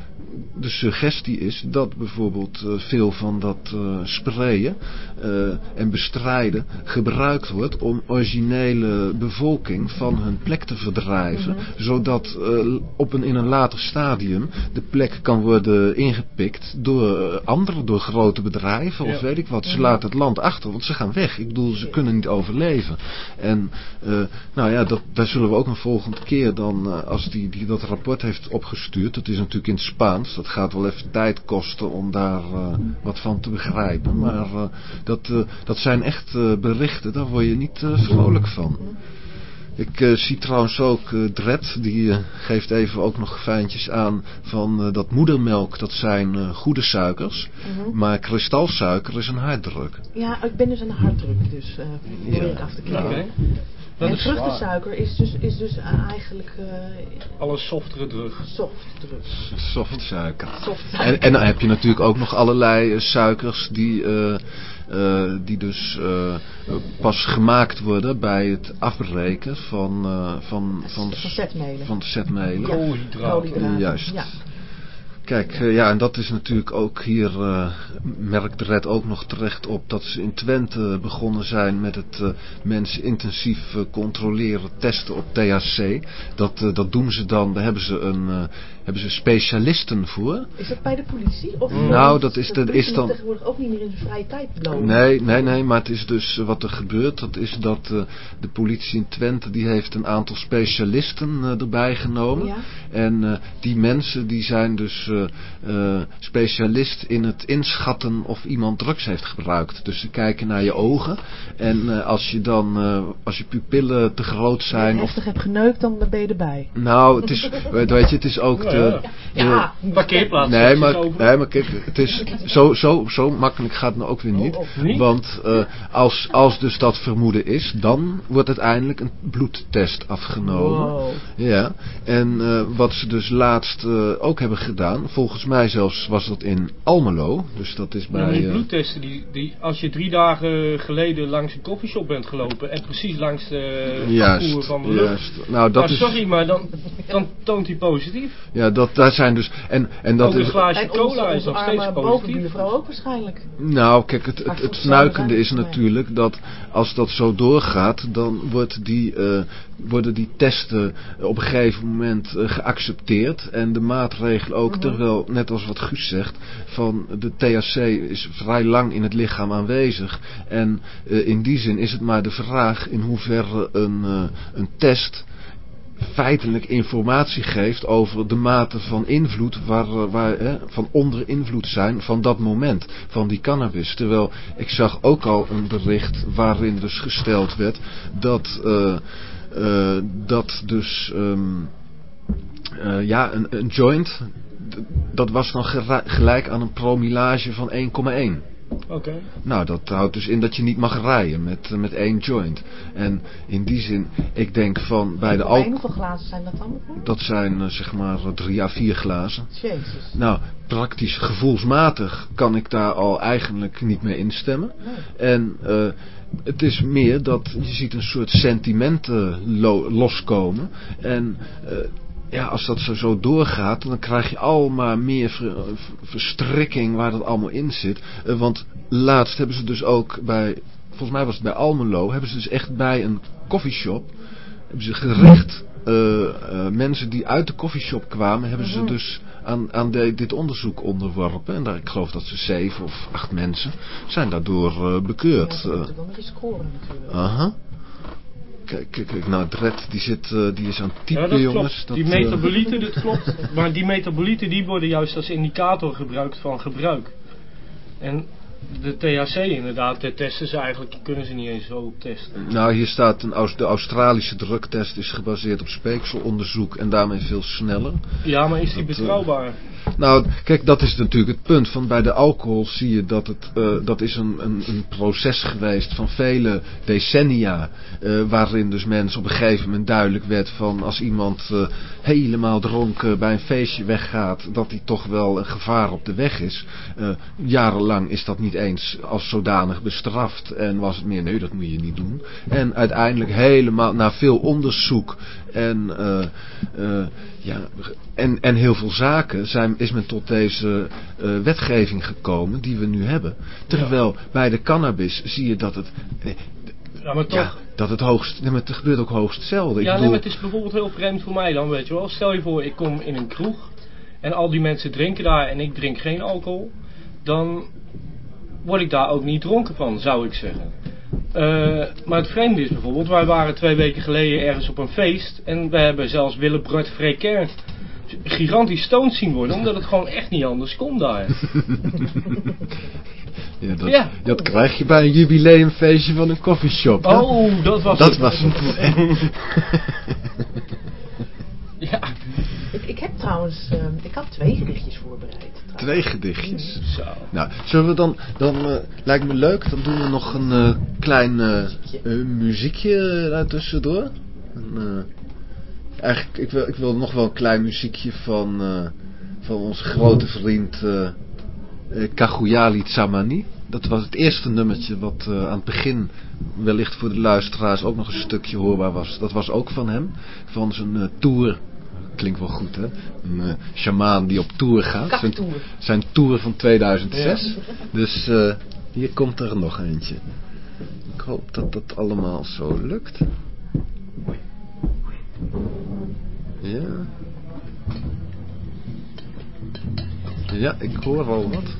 de suggestie is dat bijvoorbeeld eh, veel van dat eh, sprayen eh, en bestrijden gebruikt wordt om originele bevolking van hun plek te verdrijven. Zodat eh, op een, in een later stadium de plek kan worden ingepikt door anderen, door grote bedrijven of Ja. weet ik wat. Ze laten het land achter, want ze gaan weg. Ik bedoel, ze kunnen niet overleven. En nou ja, dat, daar zullen we ook een volgende keer dan, als die, die dat rapport heeft opgestuurd, dat is natuurlijk in het Spaans, dat gaat wel even tijd kosten om daar eh, wat van te begrijpen. Maar eh, dat, eh, dat zijn echt eh, berichten, daar word je niet eh, vrolijk van. Ik eh, zie trouwens ook Dred, die geeft even ook nog fijntjes aan van eh, dat moedermelk, dat zijn eh, goede suikers. Mhm. Maar kristalsuiker is een harddruk. Ja, ik ben dus de harddruk, dus eh probeer Ja. ik af te Oké. krijgen. Dat en is zwaar. vruchtensuiker is dus, is dus eigenlijk eh Alle softere drug. softdruk. Softsuiker. Soft. En, en dan heb je natuurlijk ook nog allerlei eh, suikers die, eh, eh, die dus eh, pas gemaakt worden bij het afbreken van, eh, van, van, Van zetmelen. van zetmelen. Ja. Koolhydraten. Koolhydraten. Juist. Ja. Kijk, eh, ja, en dat is natuurlijk ook hier, eh, merkt de Red ook nog terecht op dat ze in Twente begonnen zijn met het eh, mensen intensief controleren, testen op THC. Dat, dat doen ze dan, daar hebben ze, een, hebben ze specialisten voor. Is dat bij de politie? Of Nou, dat is de de- is dan- tegenwoordig ook niet meer in zijn vrije tijd lopen. Nee, nee, nee, maar het is dus wat er gebeurt. Dat is dat de politie in Twente die heeft een aantal specialisten erbij genomen. Ja. En die mensen die zijn dus eh, eh, specialist in het inschatten of iemand drugs heeft gebruikt. Dus ze kijken naar je ogen. En eh, als je dan, eh, als je pupillen te groot Als je zijn of... heftig hebt geneukt, dan ben je erbij. Nou, het is, weet je, het is ook Ja, de... Ja. Parkeerplaats. Nee maar, nee, maar kijk, het is zo, zo, zo makkelijk gaat het nou ook weer niet. Oh, of niet? Want eh, als, als dus dat vermoeden is, dan wordt uiteindelijk een bloedtest afgenomen. Wow. Ja, en eh, wat ze dus laatst ook hebben gedaan, volgens mij zelfs was dat in Almelo. Dus dat is Ja, bij... die eh, bloedtesten, die, die, als je drie dagen geleden langs een koffieshop bent gelopen en precies langs de juist, van de lucht. juist. Nou, dat Ja, is... sorry, maar dan, dan toont hij positief. Ja, dat, daar zijn dus... En, en dat Ook een is... glaasje En cola onze, is nog steeds positief. ook waarschijnlijk. Nou, kijk, het, het, Maar het goed, fnuikende zo is natuurlijk dat als dat zo doorgaat, dan wordt die, eh, worden die testen op een gegeven moment eh, geaccepteerd. En de maatregel ook, Mhm. Terwijl, net als wat Guus zegt, van de THC is vrij lang in het lichaam aanwezig. En eh, in die zin is het maar de vraag in hoeverre een, eh, een test feitelijk informatie geeft over de mate van invloed waar, eh, waar, hè, van onder invloed zijn van dat moment, van die cannabis. Terwijl ik zag ook al een bericht waarin dus gesteld werd dat, dat dus ehm, eh, ja, een, een joint, dat was dan gelijk aan een promillage van 1,1. Oké. Nou, dat houdt dus in dat je niet mag rijden met, eh, met één joint. En in die zin, ik denk van bij de Alcohol. Hoeveel glazen zijn dat dan? dat zijn eh, zeg maar eh, drie à vier glazen. Jezus. Nou, praktisch gevoelsmatig kan ik daar al eigenlijk niet mee instemmen. En eh, het is meer dat je ziet een soort sentimenten lo- loskomen. En eh, ja, als dat zo, zo doorgaat, dan krijg je al maar meer ver- ver- verstrikking waar dat allemaal in zit. Eh, want laatst hebben ze dus ook bij, volgens mij was het bij Almelo, hebben ze dus echt bij een coffeeshop, hebben ze gericht eh, eh, mensen die uit de coffeeshop kwamen, hebben ze dus aan, aan de- dit onderzoek onderworpen. En daar, ik geloof dat ze zeven of acht mensen zijn daardoor bekeurd. Ja, dat moet natuurlijk. aha. Kijk, kijk, kijk, nou, Dred, die, zit, eh, die is aan het typen, Ja, dat jongens. klopt. die Dat, eh, metabolieten, dat klopt. Maar die metabolieten die worden juist als indicator gebruikt van gebruik. En de THC inderdaad, de testen ze eigenlijk, kunnen ze niet eens zo testen. Nou, hier staat een, de Australische druktest is gebaseerd op speekselonderzoek en daarmee veel sneller. Ja, maar is die Dat, eh, betrouwbaar? Nou, kijk, dat is natuurlijk het punt. Van bij de alcohol zie je dat het, eh, dat is een, een, een proces geweest van vele decennia. eh, waarin dus mensen op een gegeven moment duidelijk werd van als iemand eh, helemaal dronken bij een feestje weggaat, dat hij toch wel een gevaar op de weg is. Jarenlang is dat niet eens als zodanig bestraft en was het meer, nee, dat moet je niet doen. En uiteindelijk helemaal na veel onderzoek en, ja, en, en heel veel zaken zijn, is men tot deze eh, wetgeving gekomen die we nu hebben. Terwijl bij de cannabis zie je dat het, eh, Ja, maar toch. ja, dat het hoogst, nee, maar het gebeurt ook hoogst hetzelfde. Ik ja, nee, maar het is bijvoorbeeld heel vreemd voor mij dan, weet je wel. Stel je voor, ik kom in een kroeg en al die mensen drinken daar en ik drink geen alcohol. Dan word ik daar ook niet dronken van, zou ik zeggen. Eh, maar het vreemde is bijvoorbeeld, wij waren twee weken geleden ergens op een feest en we hebben zelfs Willebert Freker gigantisch stoned zien worden, omdat het gewoon echt niet anders kon daar. ja, dat, Ja. dat krijg je bij een jubileumfeestje van een coffeeshop. hè? Oh, dat was dat het. was het. Ja, Ik, ik heb trouwens, eh, ik had twee gedichtjes voorbereid. trouwens. Twee gedichtjes. zo. Nou, zullen we dan, dan eh, lijkt me leuk, dan doen we nog een eh, klein eh, muziekje daar tussendoor. En, eh, eigenlijk, ik wil, ik wil nog wel een klein muziekje van, eh, van onze grote vriend eh, Kaguyali Tsamani. Dat was het eerste nummertje wat aan het begin wellicht voor de luisteraars ook nog een stukje hoorbaar was. Dat was ook van hem, van zijn eh, tour. Klinkt wel goed hè, een eh shamaan die op tour gaat. Zijn, zijn tour van 2006. Dus hier komt er nog eentje. Ik hoop dat dat allemaal zo lukt. Ja. Ja, ik hoor al wat.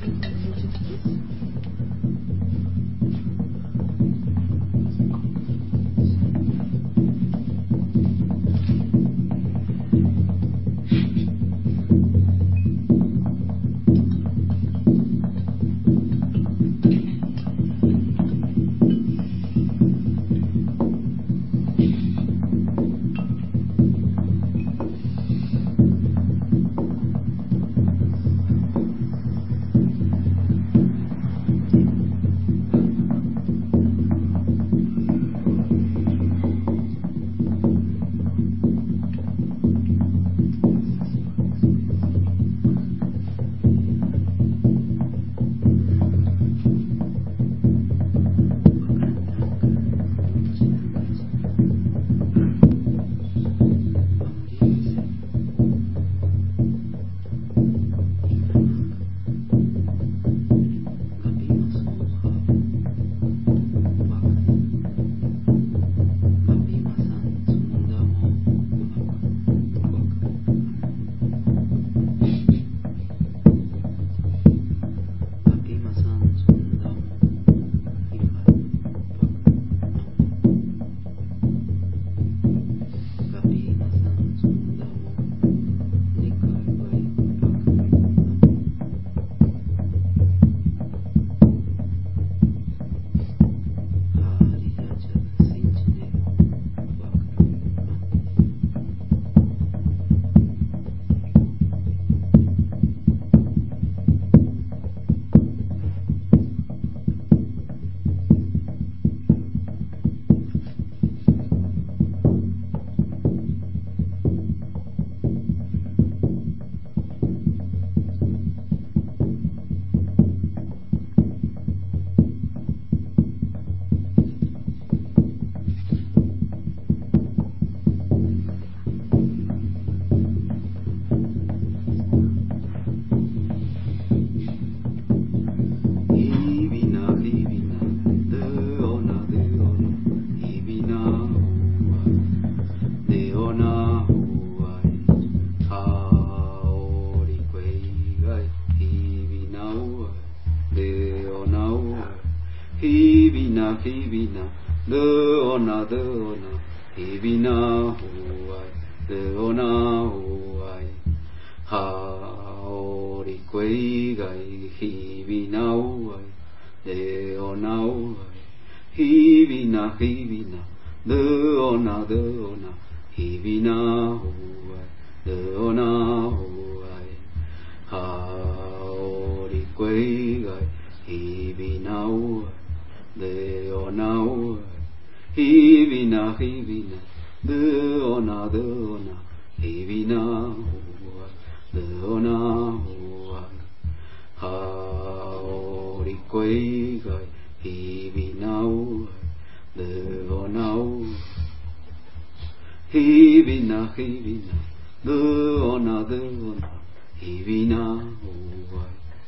Gai hi vi na hu ai de o na hu ai hi vi na hi vi na de o na de o na hi vi na hu ai de o na hu ai ha o ri quei gai hi vi na hu ai de o na hu hi vi na hi vi na de o na de o na hi vi na hu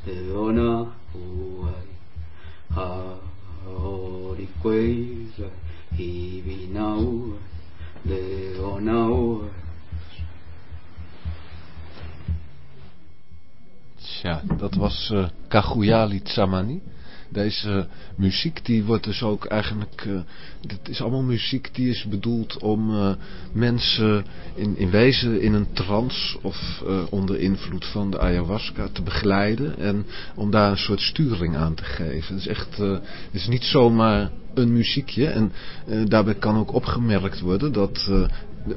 ai de o na hu ai ha o ri quei gai hi vi na hu ai de o na hu ai Tja, dat was eh Kaguyali Tsamani. Deze muziek die wordt dus ook eigenlijk... eh dit is allemaal muziek die is bedoeld om eh, mensen in, in wezen in een trance of eh, onder invloed van de ayahuasca te begeleiden. En om daar een soort sturing aan te geven. Het is echt... het is niet zomaar een muziekje. En daarbij kan ook opgemerkt worden dat...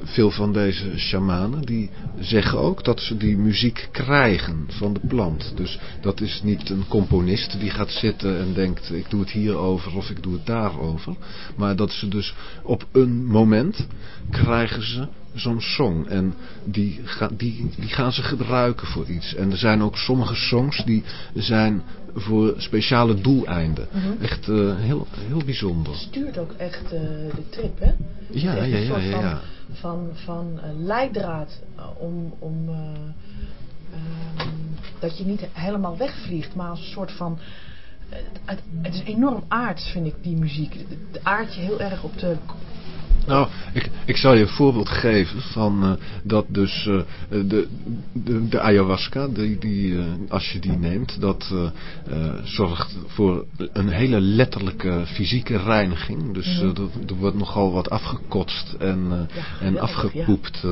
veel van deze shamanen die zeggen ook dat ze die muziek krijgen van de plant. Dus dat is niet een componist die gaat zitten en denkt ik doe het hierover of ik doe het daarover. Maar dat ze dus op een moment krijgen ze zo'n song. En die, ga, die, die gaan ze gebruiken voor iets. En er zijn ook sommige songs die zijn voor speciale doeleinden. Echt eh, heel, heel bijzonder. stuurt ook echt eh, de trip, hè? Ja, Het ja, ja, soort ja, van-. Van, van eh, leidraad om, om eh, ehm, dat je niet helemaal wegvliegt, maar als een soort van. het, het is enorm aards, vind ik, die muziek. Het, het aardt je heel erg op de. Nou, ik, ik zal je een voorbeeld geven van eh, dat dus eh, de, de, de ayahuasca, die, die, eh, als je die neemt, dat zorgt voor een hele letterlijke fysieke reiniging. Dus dat- er wordt nogal wat afgekotst en, Ja, en afgepoept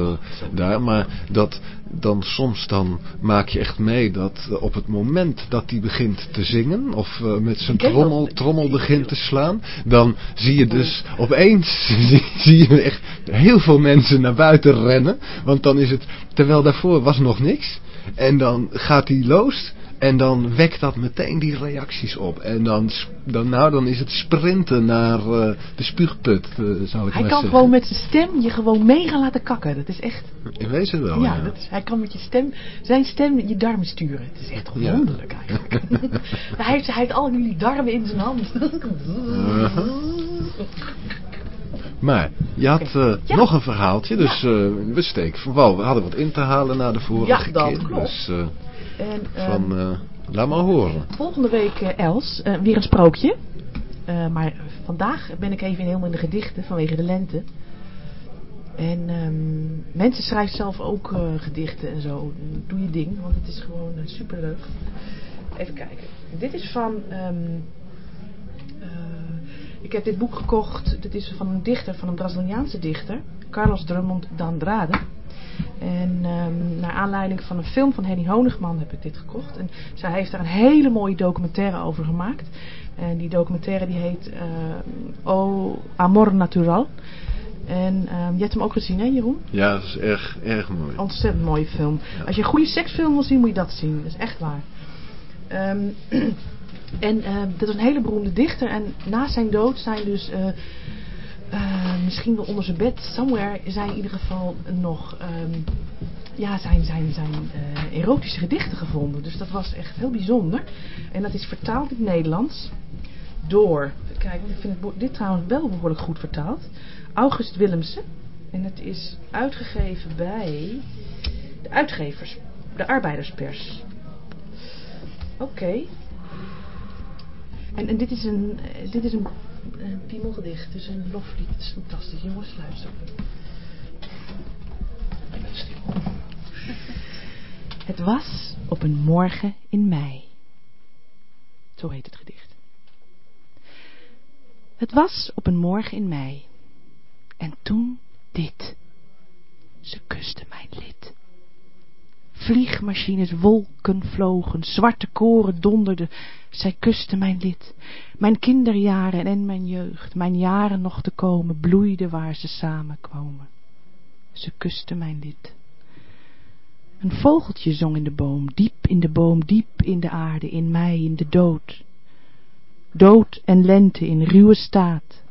daar. Maar dat dan soms dan maak je echt mee dat op het moment dat die begint te zingen of met zijn trommel, trommel begint te slaan, dan zie je dus opeens zie, je echt heel veel mensen naar buiten rennen. Want dan is het, terwijl daarvoor was nog niks. En dan gaat hij los. En dan wekt dat meteen die reacties op. En dan, dan, nou, dan is het sprinten naar eh, de spuugput, eh, zou ik Hij maar kan zeggen. gewoon met zijn stem je gewoon mega laten kakken. Dat is echt. In wezen wel, ja, ja. Dat is, hij kan met je stem, zijn stem je darmen sturen. Het is echt Ja. wonderlijk eigenlijk. hij, heeft, hij heeft al jullie darmen in zijn hand. Maar, je had eh, Ja. nog een verhaaltje. Dus eh, we steken van wal. We hadden wat in te halen na de vorige Ja, dat keer. klopt. Dus eh, En, ehm, van, eh, laat maar horen. Volgende week, Els, weer een sprookje. Maar vandaag ben ik even helemaal in de gedichten vanwege de lente. En ehm, mensen schrijven zelf ook gedichten en zo. Doe je ding, want het is gewoon super superleuk. Even kijken. Dit is van... ehm, eh, ik heb dit boek gekocht. Dit is van een dichter, van een Braziliaanse dichter. Carlos Drummond d'Andrade. En ehm, naar aanleiding van een film van Henny Honigman heb ik dit gekocht. En zij heeft daar een hele mooie documentaire over gemaakt. En die documentaire die heet ehm, O Amor Natural. En ehm, je hebt hem ook gezien hè Jeroen? Ja, dat is erg, erg mooi. Ontzettend mooie film. Als je een goede seksfilm wil zien moet je dat zien. Dat is echt waar. Ehm, en ehm, dat is een hele beroemde dichter. En na zijn dood zijn dus... eh, eh, misschien wel onder zijn bed, somewhere, zijn in ieder geval nog ehm, ja, zijn, zijn, zijn eh, erotische gedichten gevonden. Dus dat was echt heel bijzonder. En dat is vertaald in het Nederlands door, kijk, ik vind dit trouwens wel behoorlijk goed vertaald, August Willemsen. En het is uitgegeven bij de uitgevers, de arbeiderspers. Oké. En, en dit is een, eh, dit is een, een piemelgedicht, dus een loflied. Het is fantastisch, jongens, luister. Het was op een morgen in mei. Zo heet het gedicht. Het was op een morgen in mei. En toen dit. Ze kuste mijn lid. Vliegmachines, wolken vlogen, zwarte koren donderden. Zij kuste mijn lid. Mijn kinderjaren en mijn jeugd, mijn jaren nog te komen, bloeiden waar ze samenkwamen. Ze kuste mijn lid. Een vogeltje zong in de boom, diep in de boom, diep in de aarde, in mij, in de dood. Dood en lente in ruwe staat,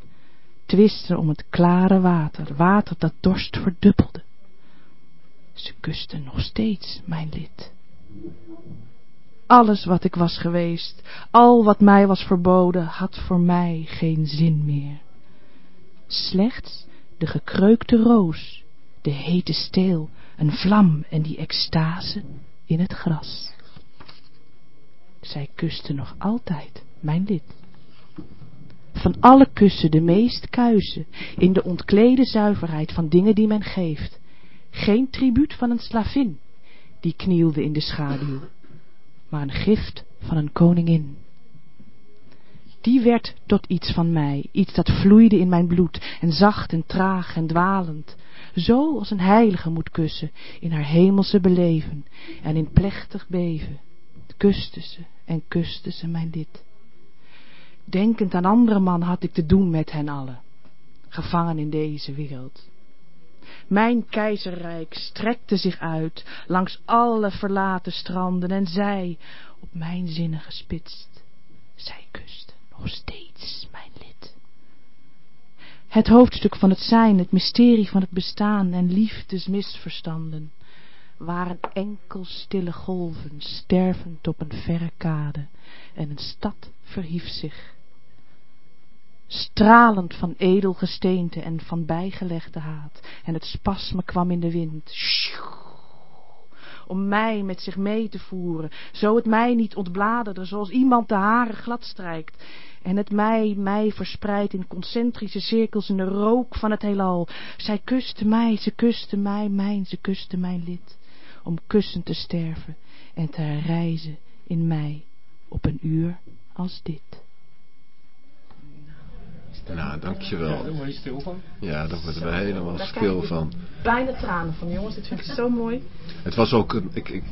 twisten om het klare water, water dat dorst verdubbelde. Ze kuste nog steeds mijn lid. Alles wat ik was geweest, al wat mij was verboden, had voor mij geen zin meer. Slechts de gekreukte roos, de hete steel, een vlam en die extase in het gras. Zij kuste nog altijd mijn lid. Van alle kussen de meest kuise, in de ontklede zuiverheid van dingen die men geeft. Geen tribuut van een slavin, die knielde in de schaduw, maar een gift van een koningin. Die werd tot iets van mij, iets dat vloeide in mijn bloed, en zacht en traag en dwalend, zo als een heilige moet kussen, in haar hemelse beleven, en in plechtig beven, kuste ze en kuste ze mijn lid. Denkend aan andere mannen had ik te doen met hen allen, gevangen in deze wereld. Mijn keizerrijk strekte zich uit langs alle verlaten stranden en zij, op mijn zinnen gespitst, zij kuste nog steeds mijn lid. Het hoofdstuk van het zijn, het mysterie van het bestaan en liefdesmisverstanden waren enkel stille golven, stervend op een verre kade, en een stad verhief zich stralend van edel gesteente en van bijgelegde haat. En het spasme kwam in de wind, om mij met zich mee te voeren, zo het mij niet ontbladerde, zoals iemand de haren gladstrijkt, en het mij, mij verspreidt in concentrische cirkels in de rook van het heelal. Zij kuste mij, ze kuste mij, mijn, ze kuste mijn lid, om kussend te sterven en te reizen in mij op een uur als dit. Nou, dankjewel. Ja, daar word je stil van. Ja, daar worden we helemaal stil van. Bijna tranen van, jongens. Dit vind ik zo mooi. Het was ook, een, ik, ik,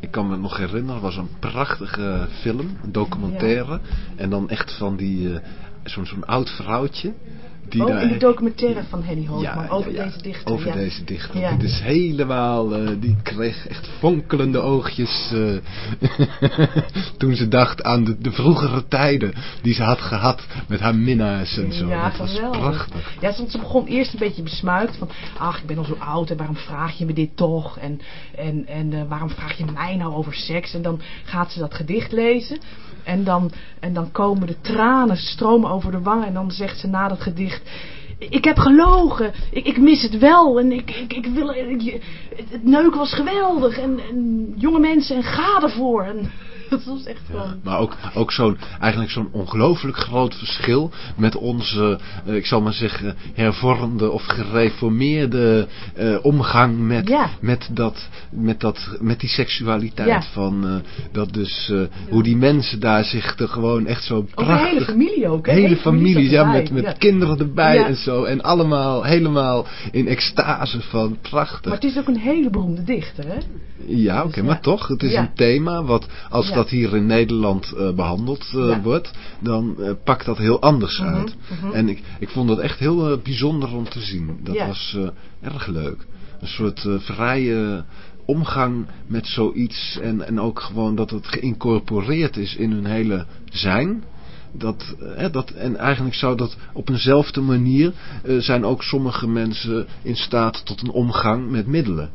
ik kan me nog herinneren, het was een prachtige film, een documentaire. En dan echt van die, uh, zo'n zo'n oud vrouwtje die ook in de documentaire van Henny Hoogman, over deze dichter. Over deze dichter. Het is helemaal, uh, die kreeg echt fonkelende oogjes uh, toen ze dacht aan de, de, vroegere tijden die ze had gehad met haar minnaars en zo. Ja, dat was prachtig. Ja, ze begon eerst een beetje besmuikt van, ach ik ben al zo oud en waarom vraag je me dit toch? En, en, en uh, waarom vraag je mij nou over seks? En dan gaat ze dat gedicht lezen. En dan, en dan komen de tranen stromen over de wangen. En dan zegt ze na dat gedicht... Ik heb gelogen. Ik, ik mis het wel. En ik, ik, ik wil... Het neuken was geweldig. En, en jonge mensen, en ga ervoor. En, dat was echt gewoon... maar ook, ook zo'n, eigenlijk zo'n ongelooflijk groot verschil met onze, uh, ik zal maar zeggen, hervormde of gereformeerde uh, omgang met, ja. met, dat, met, dat, met die seksualiteit. Ja. Van, uh, dat dus, hoe die mensen daar zich er gewoon echt zo prachtig... Hele familie ook, hè? Hele, hele familie, ja, met, met kinderen erbij en zo. En allemaal helemaal in extase van prachtig. Maar het is ook een hele beroemde dichter, hè? Ja, oké, okay, dus, maar toch, het is een thema wat, als dat hier in Nederland uh, behandeld uh, ja. wordt, dan uh, pakt dat heel anders Mhm, uit. En ik, ik vond dat echt heel bijzonder om te zien. Dat ja. was erg leuk. Een soort vrije omgang met zoiets en, en ook gewoon dat het geïncorporeerd is in hun hele zijn. Dat, hè, dat, en eigenlijk zou dat op eenzelfde manier zijn ook sommige mensen in staat tot een omgang met middelen.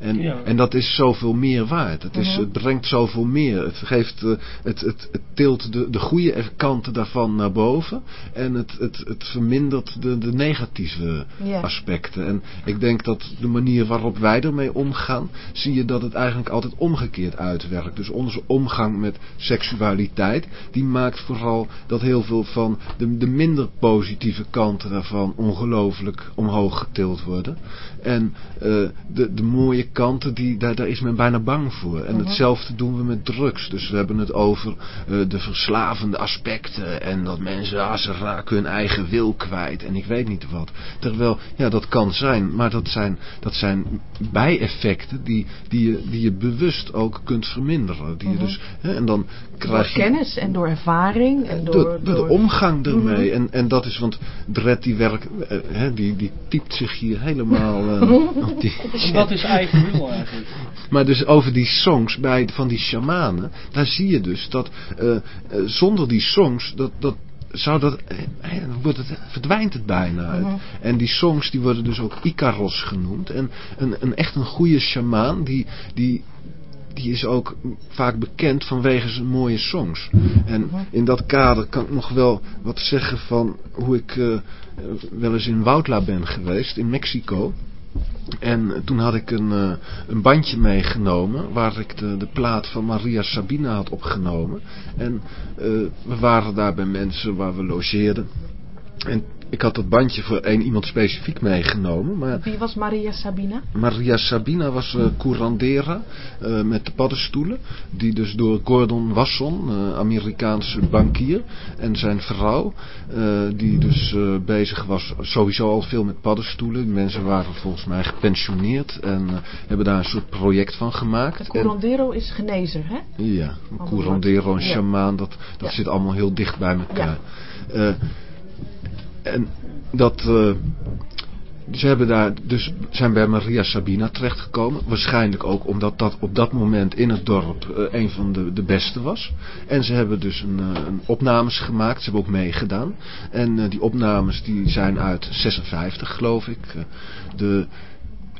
En, ja. en dat is zoveel meer waard. Het, is, Mhm. het brengt zoveel meer. Het, geeft, uh, het, het, het tilt de, de goede kanten daarvan naar boven. En het, het, het vermindert de, de negatieve Ja. aspecten. En ik denk dat de manier waarop wij ermee omgaan, zie je dat het eigenlijk altijd omgekeerd uitwerkt. Dus onze omgang met seksualiteit, die maakt vooral dat heel veel van de, de minder positieve kanten daarvan ongelooflijk omhoog getild worden. En uh, de, de mooie kanten, die, daar, daar is men bijna bang voor. En Mhm. hetzelfde doen we met drugs. Dus we hebben het over eh, de verslavende aspecten. En dat mensen, ah, ze raken hun eigen wil kwijt. En ik weet niet wat. Terwijl, ja, dat kan zijn. Maar dat zijn, dat zijn bijeffecten die, die, je, die je bewust ook kunt verminderen. Die je Mhm. dus, hè, en dan Door krijg je... kennis en door ervaring. En door, Door, door de door- omgang ermee. Mhm. En, en dat is, want Brett die werkt, eh, hè, die, die typt zich hier helemaal eh, die Wat is eigen eigenlijk? maar dus over die songs bij, van die shamanen, daar zie je dus dat eh, eh, zonder die songs, dat, dat zou dat, eh, wordt het, verdwijnt het bijna uit. Mhm. En die songs die worden dus ook Icaros genoemd. En een, een echt een goede shamaan, die, die, die is ook vaak bekend vanwege zijn mooie songs. En in dat kader kan ik nog wel wat zeggen van hoe ik wel eens in Woutla ben geweest, in Mexico. En toen had ik een, eh, een bandje meegenomen waar ik de, de plaat van Maria Sabina had opgenomen. En eh, we waren daar bij mensen waar we logeerden. En ik had dat bandje voor één iemand specifiek meegenomen. Maar Wie was Maria Sabina? Maria Sabina was eh curandera eh, met de paddenstoelen. Die dus door Gordon Wasson, eh, Amerikaanse bankier, en zijn vrouw, die dus bezig was sowieso al veel met paddenstoelen. Die mensen waren volgens mij gepensioneerd en hebben daar een soort project van gemaakt. De En- Curandero is genezer, hè? ja, een Ander curandero, een. Ja. shamaan, dat, dat Ja. zit allemaal heel dicht bij elkaar. Eh, en dat... eh, ze hebben daar dus zijn bij Maria Sabina terechtgekomen. Waarschijnlijk ook omdat dat op dat moment in het dorp eh, een van de, de beste was. En ze hebben dus een, eh, een opnames gemaakt. Ze hebben ook meegedaan. En die opnames die zijn uit 56 geloof ik. De,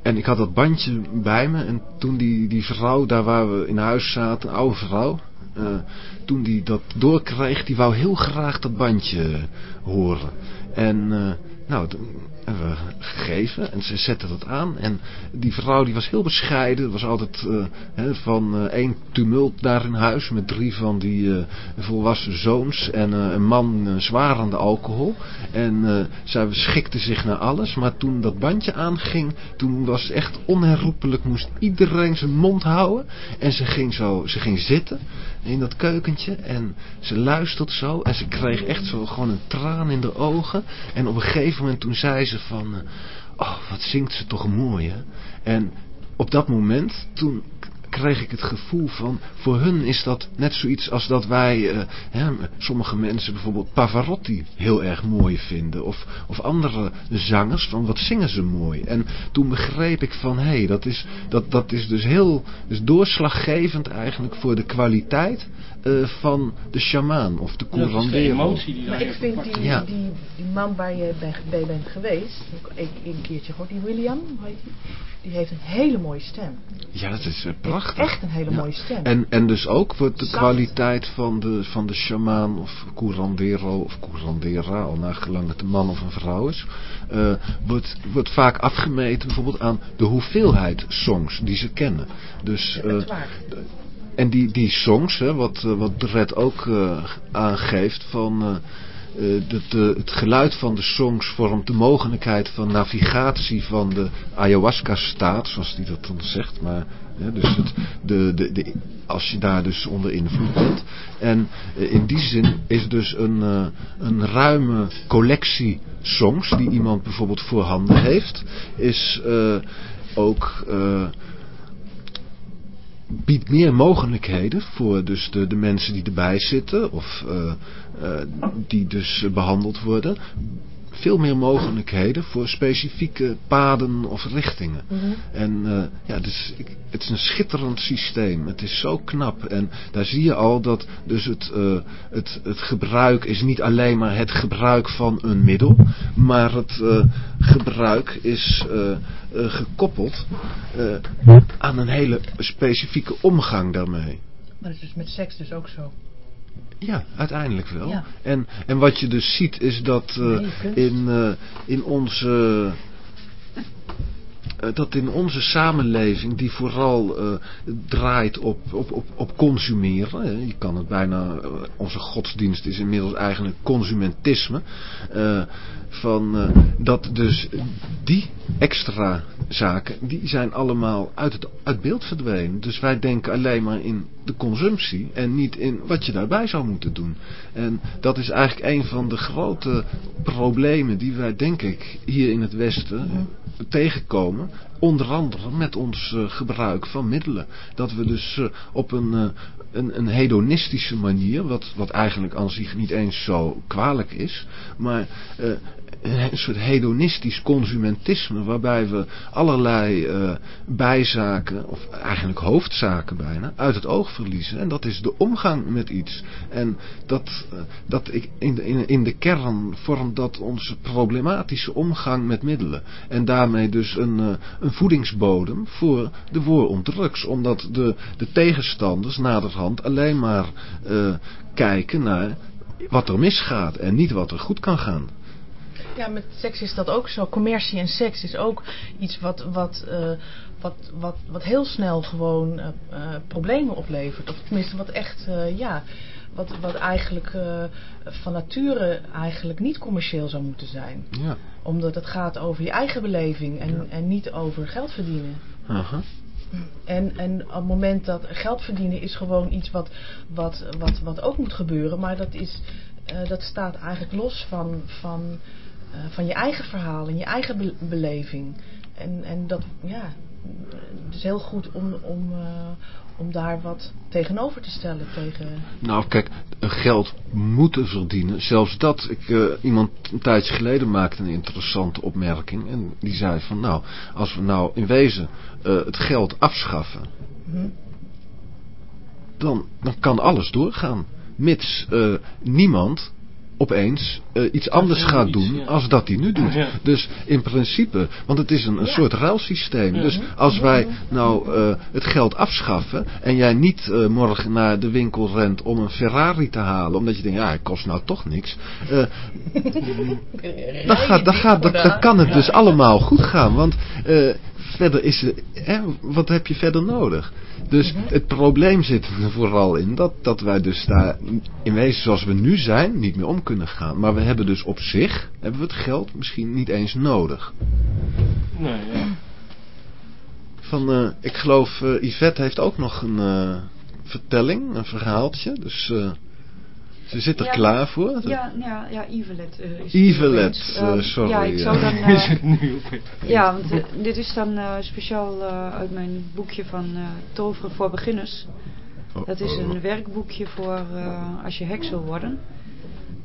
en ik had dat bandje bij me. En toen die, die vrouw, daar waar we in huis zaten, een oude vrouw. toen die dat doorkreeg, die wou heel graag dat bandje horen. En eh, nou, hebben we gegeven. En ze zette dat aan. En die vrouw die was heel bescheiden. Was altijd eh, van eh, één tumult daar in huis. Met drie van die volwassen zoons. En een man zwaar aan de alcohol. En zij schikte zich naar alles. Maar toen dat bandje aanging. Toen was het echt onherroepelijk. Moest iedereen zijn mond houden. En ze ging zo, ze ging zitten in dat keukentje. En ze luistert zo. En ze kreeg echt zo gewoon een traan in de ogen. En op een gegeven moment toen zei ze van... eh, oh, wat zingt ze toch mooi, hè? En op dat moment, toen kreeg ik het gevoel van... Voor hun is dat net zoiets als dat wij... eh, hè, sommige mensen bijvoorbeeld Pavarotti heel erg mooi vinden. Of, of andere zangers, van wat zingen ze mooi. En toen begreep ik van... Hé, hey, dat, is, dat, dat is dus heel dus doorslaggevend eigenlijk voor de kwaliteit... eh, van de shamaan of de Dat is de curandero. emotie die Maar ik vind die, Ja. die, die man waar je bij, bij bent geweest, ook een, een keertje gehoord, die William, heet die? Die heeft een hele mooie stem. Ja, dat is eh, prachtig. echt een hele Ja. mooie stem. En, en dus ook wordt de Zacht. kwaliteit van de, van de shamaan of curandero of curandera, al nagelang het een man of een vrouw is, eh, wordt, wordt vaak afgemeten bijvoorbeeld aan de hoeveelheid songs die ze kennen. Dus, Ja, en die, die songs, hè, wat, eh, wat Dred ook eh, aangeeft, van eh, het geluid van de songs vormt de mogelijkheid van navigatie van de ayahuasca-staat, zoals die dat dan zegt. Maar, hè, dus het, de, de, de, als je daar dus onder invloed bent. En in die zin is dus een, een ruime collectie songs die iemand bijvoorbeeld voorhanden heeft, is ook... biedt meer mogelijkheden voor dus de, de mensen die erbij zitten of eh, eh, die dus eh, behandeld worden. Veel meer mogelijkheden voor specifieke paden of richtingen. Mhm. En eh, ja, dus, ik- het is een schitterend systeem. Het is zo knap. En daar zie je al dat dus het, eh, het, het gebruik is niet alleen maar het gebruik van een middel. Maar het eh, gebruik is gekoppeld aan een hele specifieke omgang daarmee. Maar dat is met seks dus ook zo. Ja, uiteindelijk wel. Ja. En, en wat je dus ziet is dat eh, in, eh, in onze... eh, dat in onze samenleving, die vooral eh, draait op, op, op, op consumeren. Je kan het bijna, eh, onze godsdienst is inmiddels eigenlijk consumentisme. van, dat dus die extra zaken, die zijn allemaal uit, het, uit beeld verdwenen. Dus wij denken alleen maar in de consumptie en niet in wat je daarbij zou moeten doen. En dat is eigenlijk een van de grote problemen die wij, denk ik, hier in het Westen tegenkomen. Onder andere met ons uh, gebruik van middelen. Dat we dus uh, op een, uh, een, een, hedonistische manier, wat, wat eigenlijk aan zich niet eens zo kwalijk is, maar een soort hedonistisch consumentisme waarbij we allerlei bijzaken, of eigenlijk hoofdzaken bijna, uit het oog verliezen. En dat is de omgang met iets. En dat, dat ik in, de, in, de kern vormt dat onze problematische omgang met middelen. En daarmee dus een voedingsbodem voor de war drugs. Omdat de, de tegenstanders naderhand alleen maar kijken naar wat er misgaat en niet wat er goed kan gaan. Ja, met seks is dat ook zo. Commercie en seks is ook iets wat, wat, uh, wat, wat, wat heel snel gewoon uh, problemen oplevert. Of tenminste wat echt, ja, wat, wat eigenlijk van nature eigenlijk niet commercieel zou moeten zijn. Ja. Omdat het gaat over je eigen beleving en, ja. en niet over geld verdienen. -huh. En, en op het moment dat geld verdienen is gewoon iets wat, wat, wat, wat ook moet gebeuren. Maar dat, is, dat staat eigenlijk los van... van uh, van je eigen verhaal en je eigen be beleving. En, en dat, ja, het is heel goed om, om, uh, om daar wat tegenover te stellen. Tegen... Nou, kijk, geld moeten verdienen. Zelfs dat, ik, uh, iemand een tijdje geleden maakte een interessante opmerking. En die zei van, nou, als we nou in wezen het geld afschaffen, hm? dan, dan kan alles doorgaan. Mits niemand opeens uh, iets anders gaat iets, doen ja. als dat hij nu doet. Ja. Dus in principe, want het is een, een ja. soort ruilsysteem. Dus als wij nou uh, het geld afschaffen en jij niet uh, morgen naar de winkel rent om een Ferrari te halen, omdat je denkt, ja, het kost nou toch niks. dan, gaat, dan, gaat, dan, dan kan het dus allemaal goed gaan. Want verder is hè, wat heb je verder nodig? Dus Mhm. het probleem zit er vooral in dat, dat wij dus daar in wezen zoals we nu zijn niet meer om kunnen gaan. Maar we hebben dus op zich, hebben we het geld misschien niet eens nodig. Nee, ja. Van, uh, ik geloof uh, Yvette heeft ook nog een uh, vertelling, een verhaaltje. Dus ze zit er Ja. klaar voor. Ja, ja, ja Yvelet. eh, is Yvelet, het eh, Ehm, sorry, Ja, ik zou eh. dan... Is eh, het nu op ja, want eh, dit is dan eh, speciaal eh, uit mijn boekje van eh, Toveren voor Beginners. Oh, Dat is oh. een werkboekje voor eh, als je heks wil worden.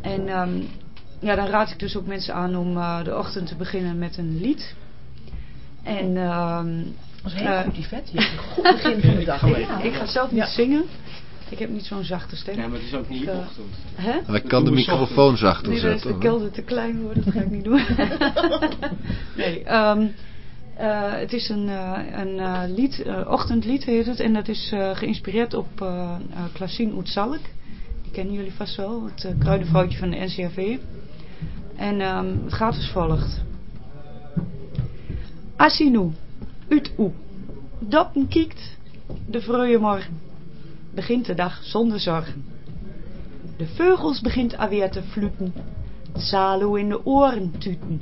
En ehm, ja, dan raad ik dus ook mensen aan om eh, de ochtend te beginnen met een lied. En ehm, Dat is heel Eh, goed, die vet. Je hebt een goed begin van de dag. Ja. ik ga zelf niet Ja. zingen. Ik heb niet zo'n zachte stem. Ja, maar het is ook niet Ik, eh, ochtend. Hè? Hij Dat kan de microfoon zachter Nee, zetten. de hoor. kelder te klein voor, dat ga ik niet doen. nee, ehm, eh, het is een, eh, een eh, lied, ochtendlied heet het. En dat is eh, geïnspireerd op uh, uh, Klaasien Oetzalk. Die kennen jullie vast wel, het uh, kruidenvrouwtje van de NCRV. En ehm, het gaat als volgt. Asinu, uit oe, doppen kiekt, de vrije morgen. Begint de dag zonder zorgen. De vogels begint alweer te fluten. Zalo in de oren tuten.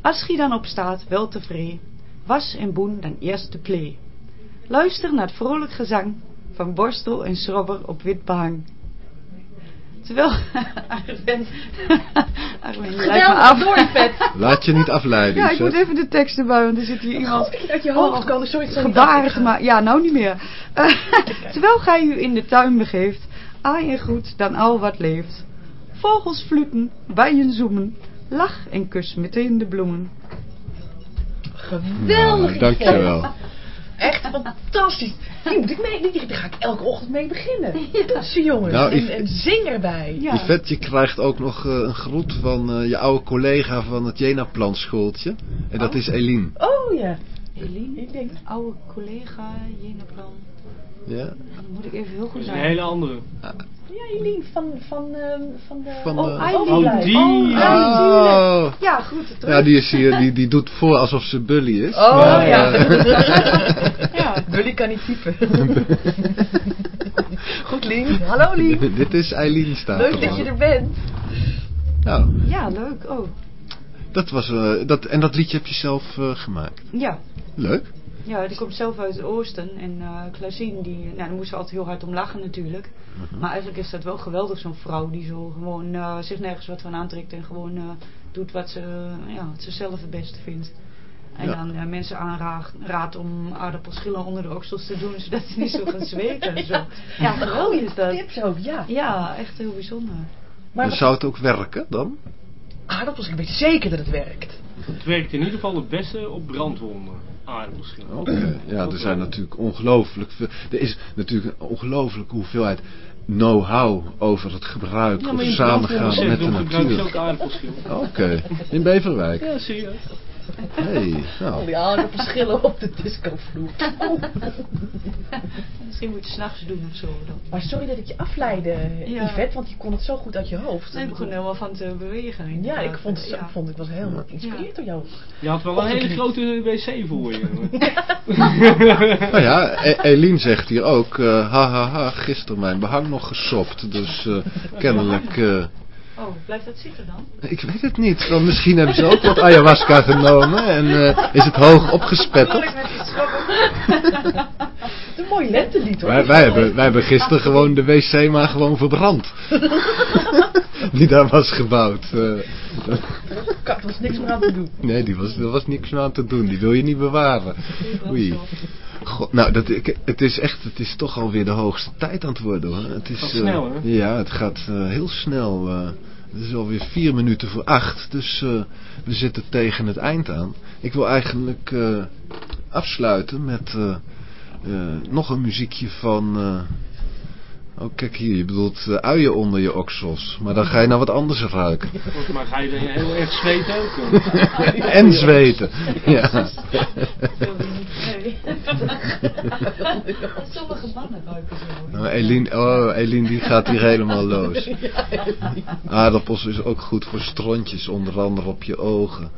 Als dan opstaat, wel tevreden, was en boen dan eerst de. Luister naar het vrolijk gezang van borstel en schrobber op wit behang. Terwijl Arwen, Arwen je leidt me af. Laat je niet afleiden. Ja, ik moet even de tekst erbij, want er zit hier iemand Als ik uit je hoofd kan, niet gebaren af- te maken. Ja, nou niet meer. Eh, terwijl gij u in de tuin begeeft, aai en goed dan al wat leeft. Vogels fluten, bijen zoemen, lach en kus meteen de bloemen. Geweldig. Ja, dankjewel. Echt fantastisch. Die moet ik mee, die, daar ga ik elke ochtend mee beginnen. Toetsen jongens. Nou, en, en zing erbij. Ja. Yvette, je krijgt ook nog eh, een groet van eh, je oude collega van het Jena-plan schooltje. En dat Oh. is Eline. Oh ja. Eline, Ik denk, oude collega, Jenaplan. Ja? Dan moet ik even heel goed is een zijn. hele andere. ja, Eline van, van, ehm, van de... Van oh, de- Eileen. Oh, die. Oh, Ja, Eileen. Oh. Ja, goed. Terug. Ja, die is hier, die, die doet voor alsof ze bully is. Oh Maar, ja. eh, Ja. Bully kan niet typen. Goed Lien. Hallo Lien. dit is Eileen staat Leuk dat je er bent. Nou, ja, leuk. Oh. Dat was, eh, dat, en dat liedje heb je zelf eh, gemaakt. Ja, Leuk. Ja, die komt zelf uit het oosten. En eh Klaasien, die, nou, daar moest ze altijd heel hard om lachen natuurlijk. Mhm. Maar eigenlijk is dat wel geweldig, zo'n vrouw die zo gewoon eh, zich nergens wat van aantrekt. En gewoon eh, doet wat ze, ja, wat ze zelf het beste vindt. En Ja. dan mensen aanraadt om aardappelschillen onder de oksels te doen, zodat ze niet zo gaan zweten en zo. Ja, geweldig is dat. Tips ook, ja. Ja, echt heel bijzonder. Maar En zou het ook werken dan? aardappels, ik weet zeker dat het werkt. Het werkt in ieder geval het beste op brandwonden. Aardappelschillen. Oké. Ja, er zijn natuurlijk ongelooflijk veel. Er is natuurlijk een ongelooflijke hoeveelheid know-how over het gebruik Ja, of samengaan met de natuur. Oké. In Beverwijk. Ja, serieus. Hey, Al nou. die aardappelschillen op de discovloer. Misschien moet je s'nachts doen of zo dan. Maar sorry dat ik je afleidde, Ja. Yvette, want je kon het zo goed uit je hoofd. Nee, ik begon er helemaal van te bewegen. Ja, inderdaad. ik vond het, zo- Ja. ik vond het was helemaal geïnspireerd door jou. Je had wel een hele grote wc voor je. Nou ja, E- Eline zegt hier ook, eh ha ha ha, gisteren mijn behang nog gesopt. Dus eh, kennelijk, eh, Oh, blijft dat zitten dan? ik weet het niet. Want misschien hebben ze ook wat ayahuasca genomen en eh, is het hoog opgespetterd. Het is een mooi lentelied hoor. Wij, wij, hebben, wij hebben gisteren gewoon de wc maar gewoon verbrand. Die daar was gebouwd. eh. Er was niks meer aan te doen. nee, die was, er was niks meer aan te doen. Die wil je niet bewaren. Oei. God, nou, dat, ik, het is echt, het is toch alweer de hoogste tijd aan het worden hoor. Het is, Gaat eh, snel, hè? Ja, het gaat eh, heel snel. eh. Het is alweer vier minuten voor acht, dus eh, we zitten tegen het eind aan. Ik wil eigenlijk eh, afsluiten met eh, nog een muziekje van... oh, kijk hier, je bedoelt eh, uien onder je oksels. Maar dan ga je naar wat anders ruiken. Maar ga je dan heel erg zweten ook? en zweten. Ja. Sommige mannen ruiken zo. Nou, Eline, oh, Eline die gaat hier helemaal los. Aardappels is ook goed voor strontjes, onder andere op je ogen.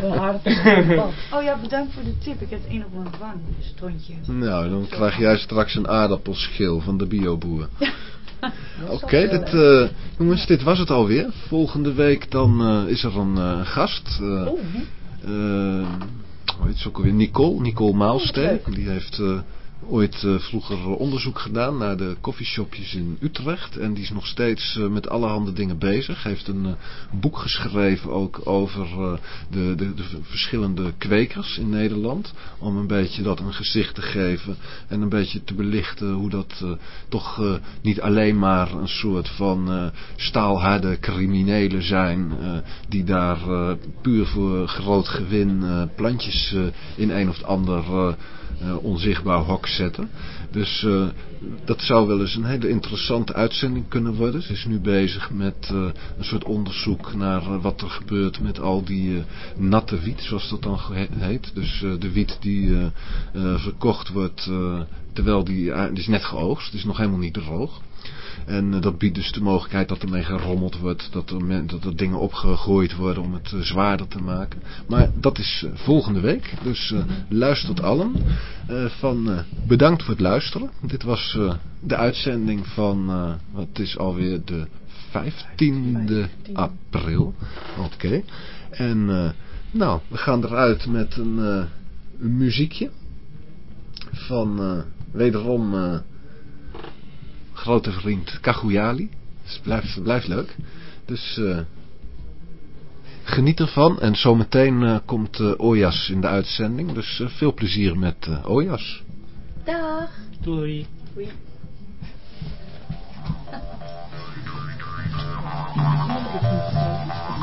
Bad. Oh ja, bedankt voor de tip. Ik heb één op mijn wang, een strontje. nou, dan krijg jij straks een aardappelschil van de bioboer. Oké, dit, eh, jongens, dit was het alweer. Volgende week dan eh, is er een eh, gast. eh, Oh, eh, hoe heet ze ook alweer? Nicole, Nicole Maalsteen. Die heeft eh, ooit eh, vroeger onderzoek gedaan naar de koffieshopjes in Utrecht. En die is nog steeds eh, met allerhande dingen bezig. Heeft een eh, boek geschreven ook over de, de, de verschillende kwekers in Nederland. Om een beetje dat een gezicht te geven. En een beetje te belichten hoe dat toch niet alleen maar een soort van staalharde criminelen zijn. die daar puur voor groot gewin plantjes in een of ander onzichtbaar hok zetten. Dus eh, dat zou wel eens een hele interessante uitzending kunnen worden. Ze is nu bezig met eh, een soort onderzoek naar eh, wat er gebeurt met al die natte wiet, zoals dat dan heet. Dus de wiet die verkocht wordt terwijl die, is net geoogst, die is nog helemaal niet droog. En eh, dat biedt dus de mogelijkheid dat ermee gerommeld wordt, dat er, men, dat er dingen opgegooid worden om het eh, zwaarder te maken. Maar dat is eh, volgende week, dus eh, luistert allen. Van, bedankt voor het luisteren. Dit was de uitzending van, wat is alweer de 15e april. Oké. En nou, we gaan eruit met een, een muziekje van wederom... grote vriend Kaguyali. Dus het blijft, het blijft leuk. Dus eh, geniet ervan. En zometeen eh, komt eh, Ojas in de uitzending. Dus veel plezier met eh, Ojas. Dag. Doei. Doei.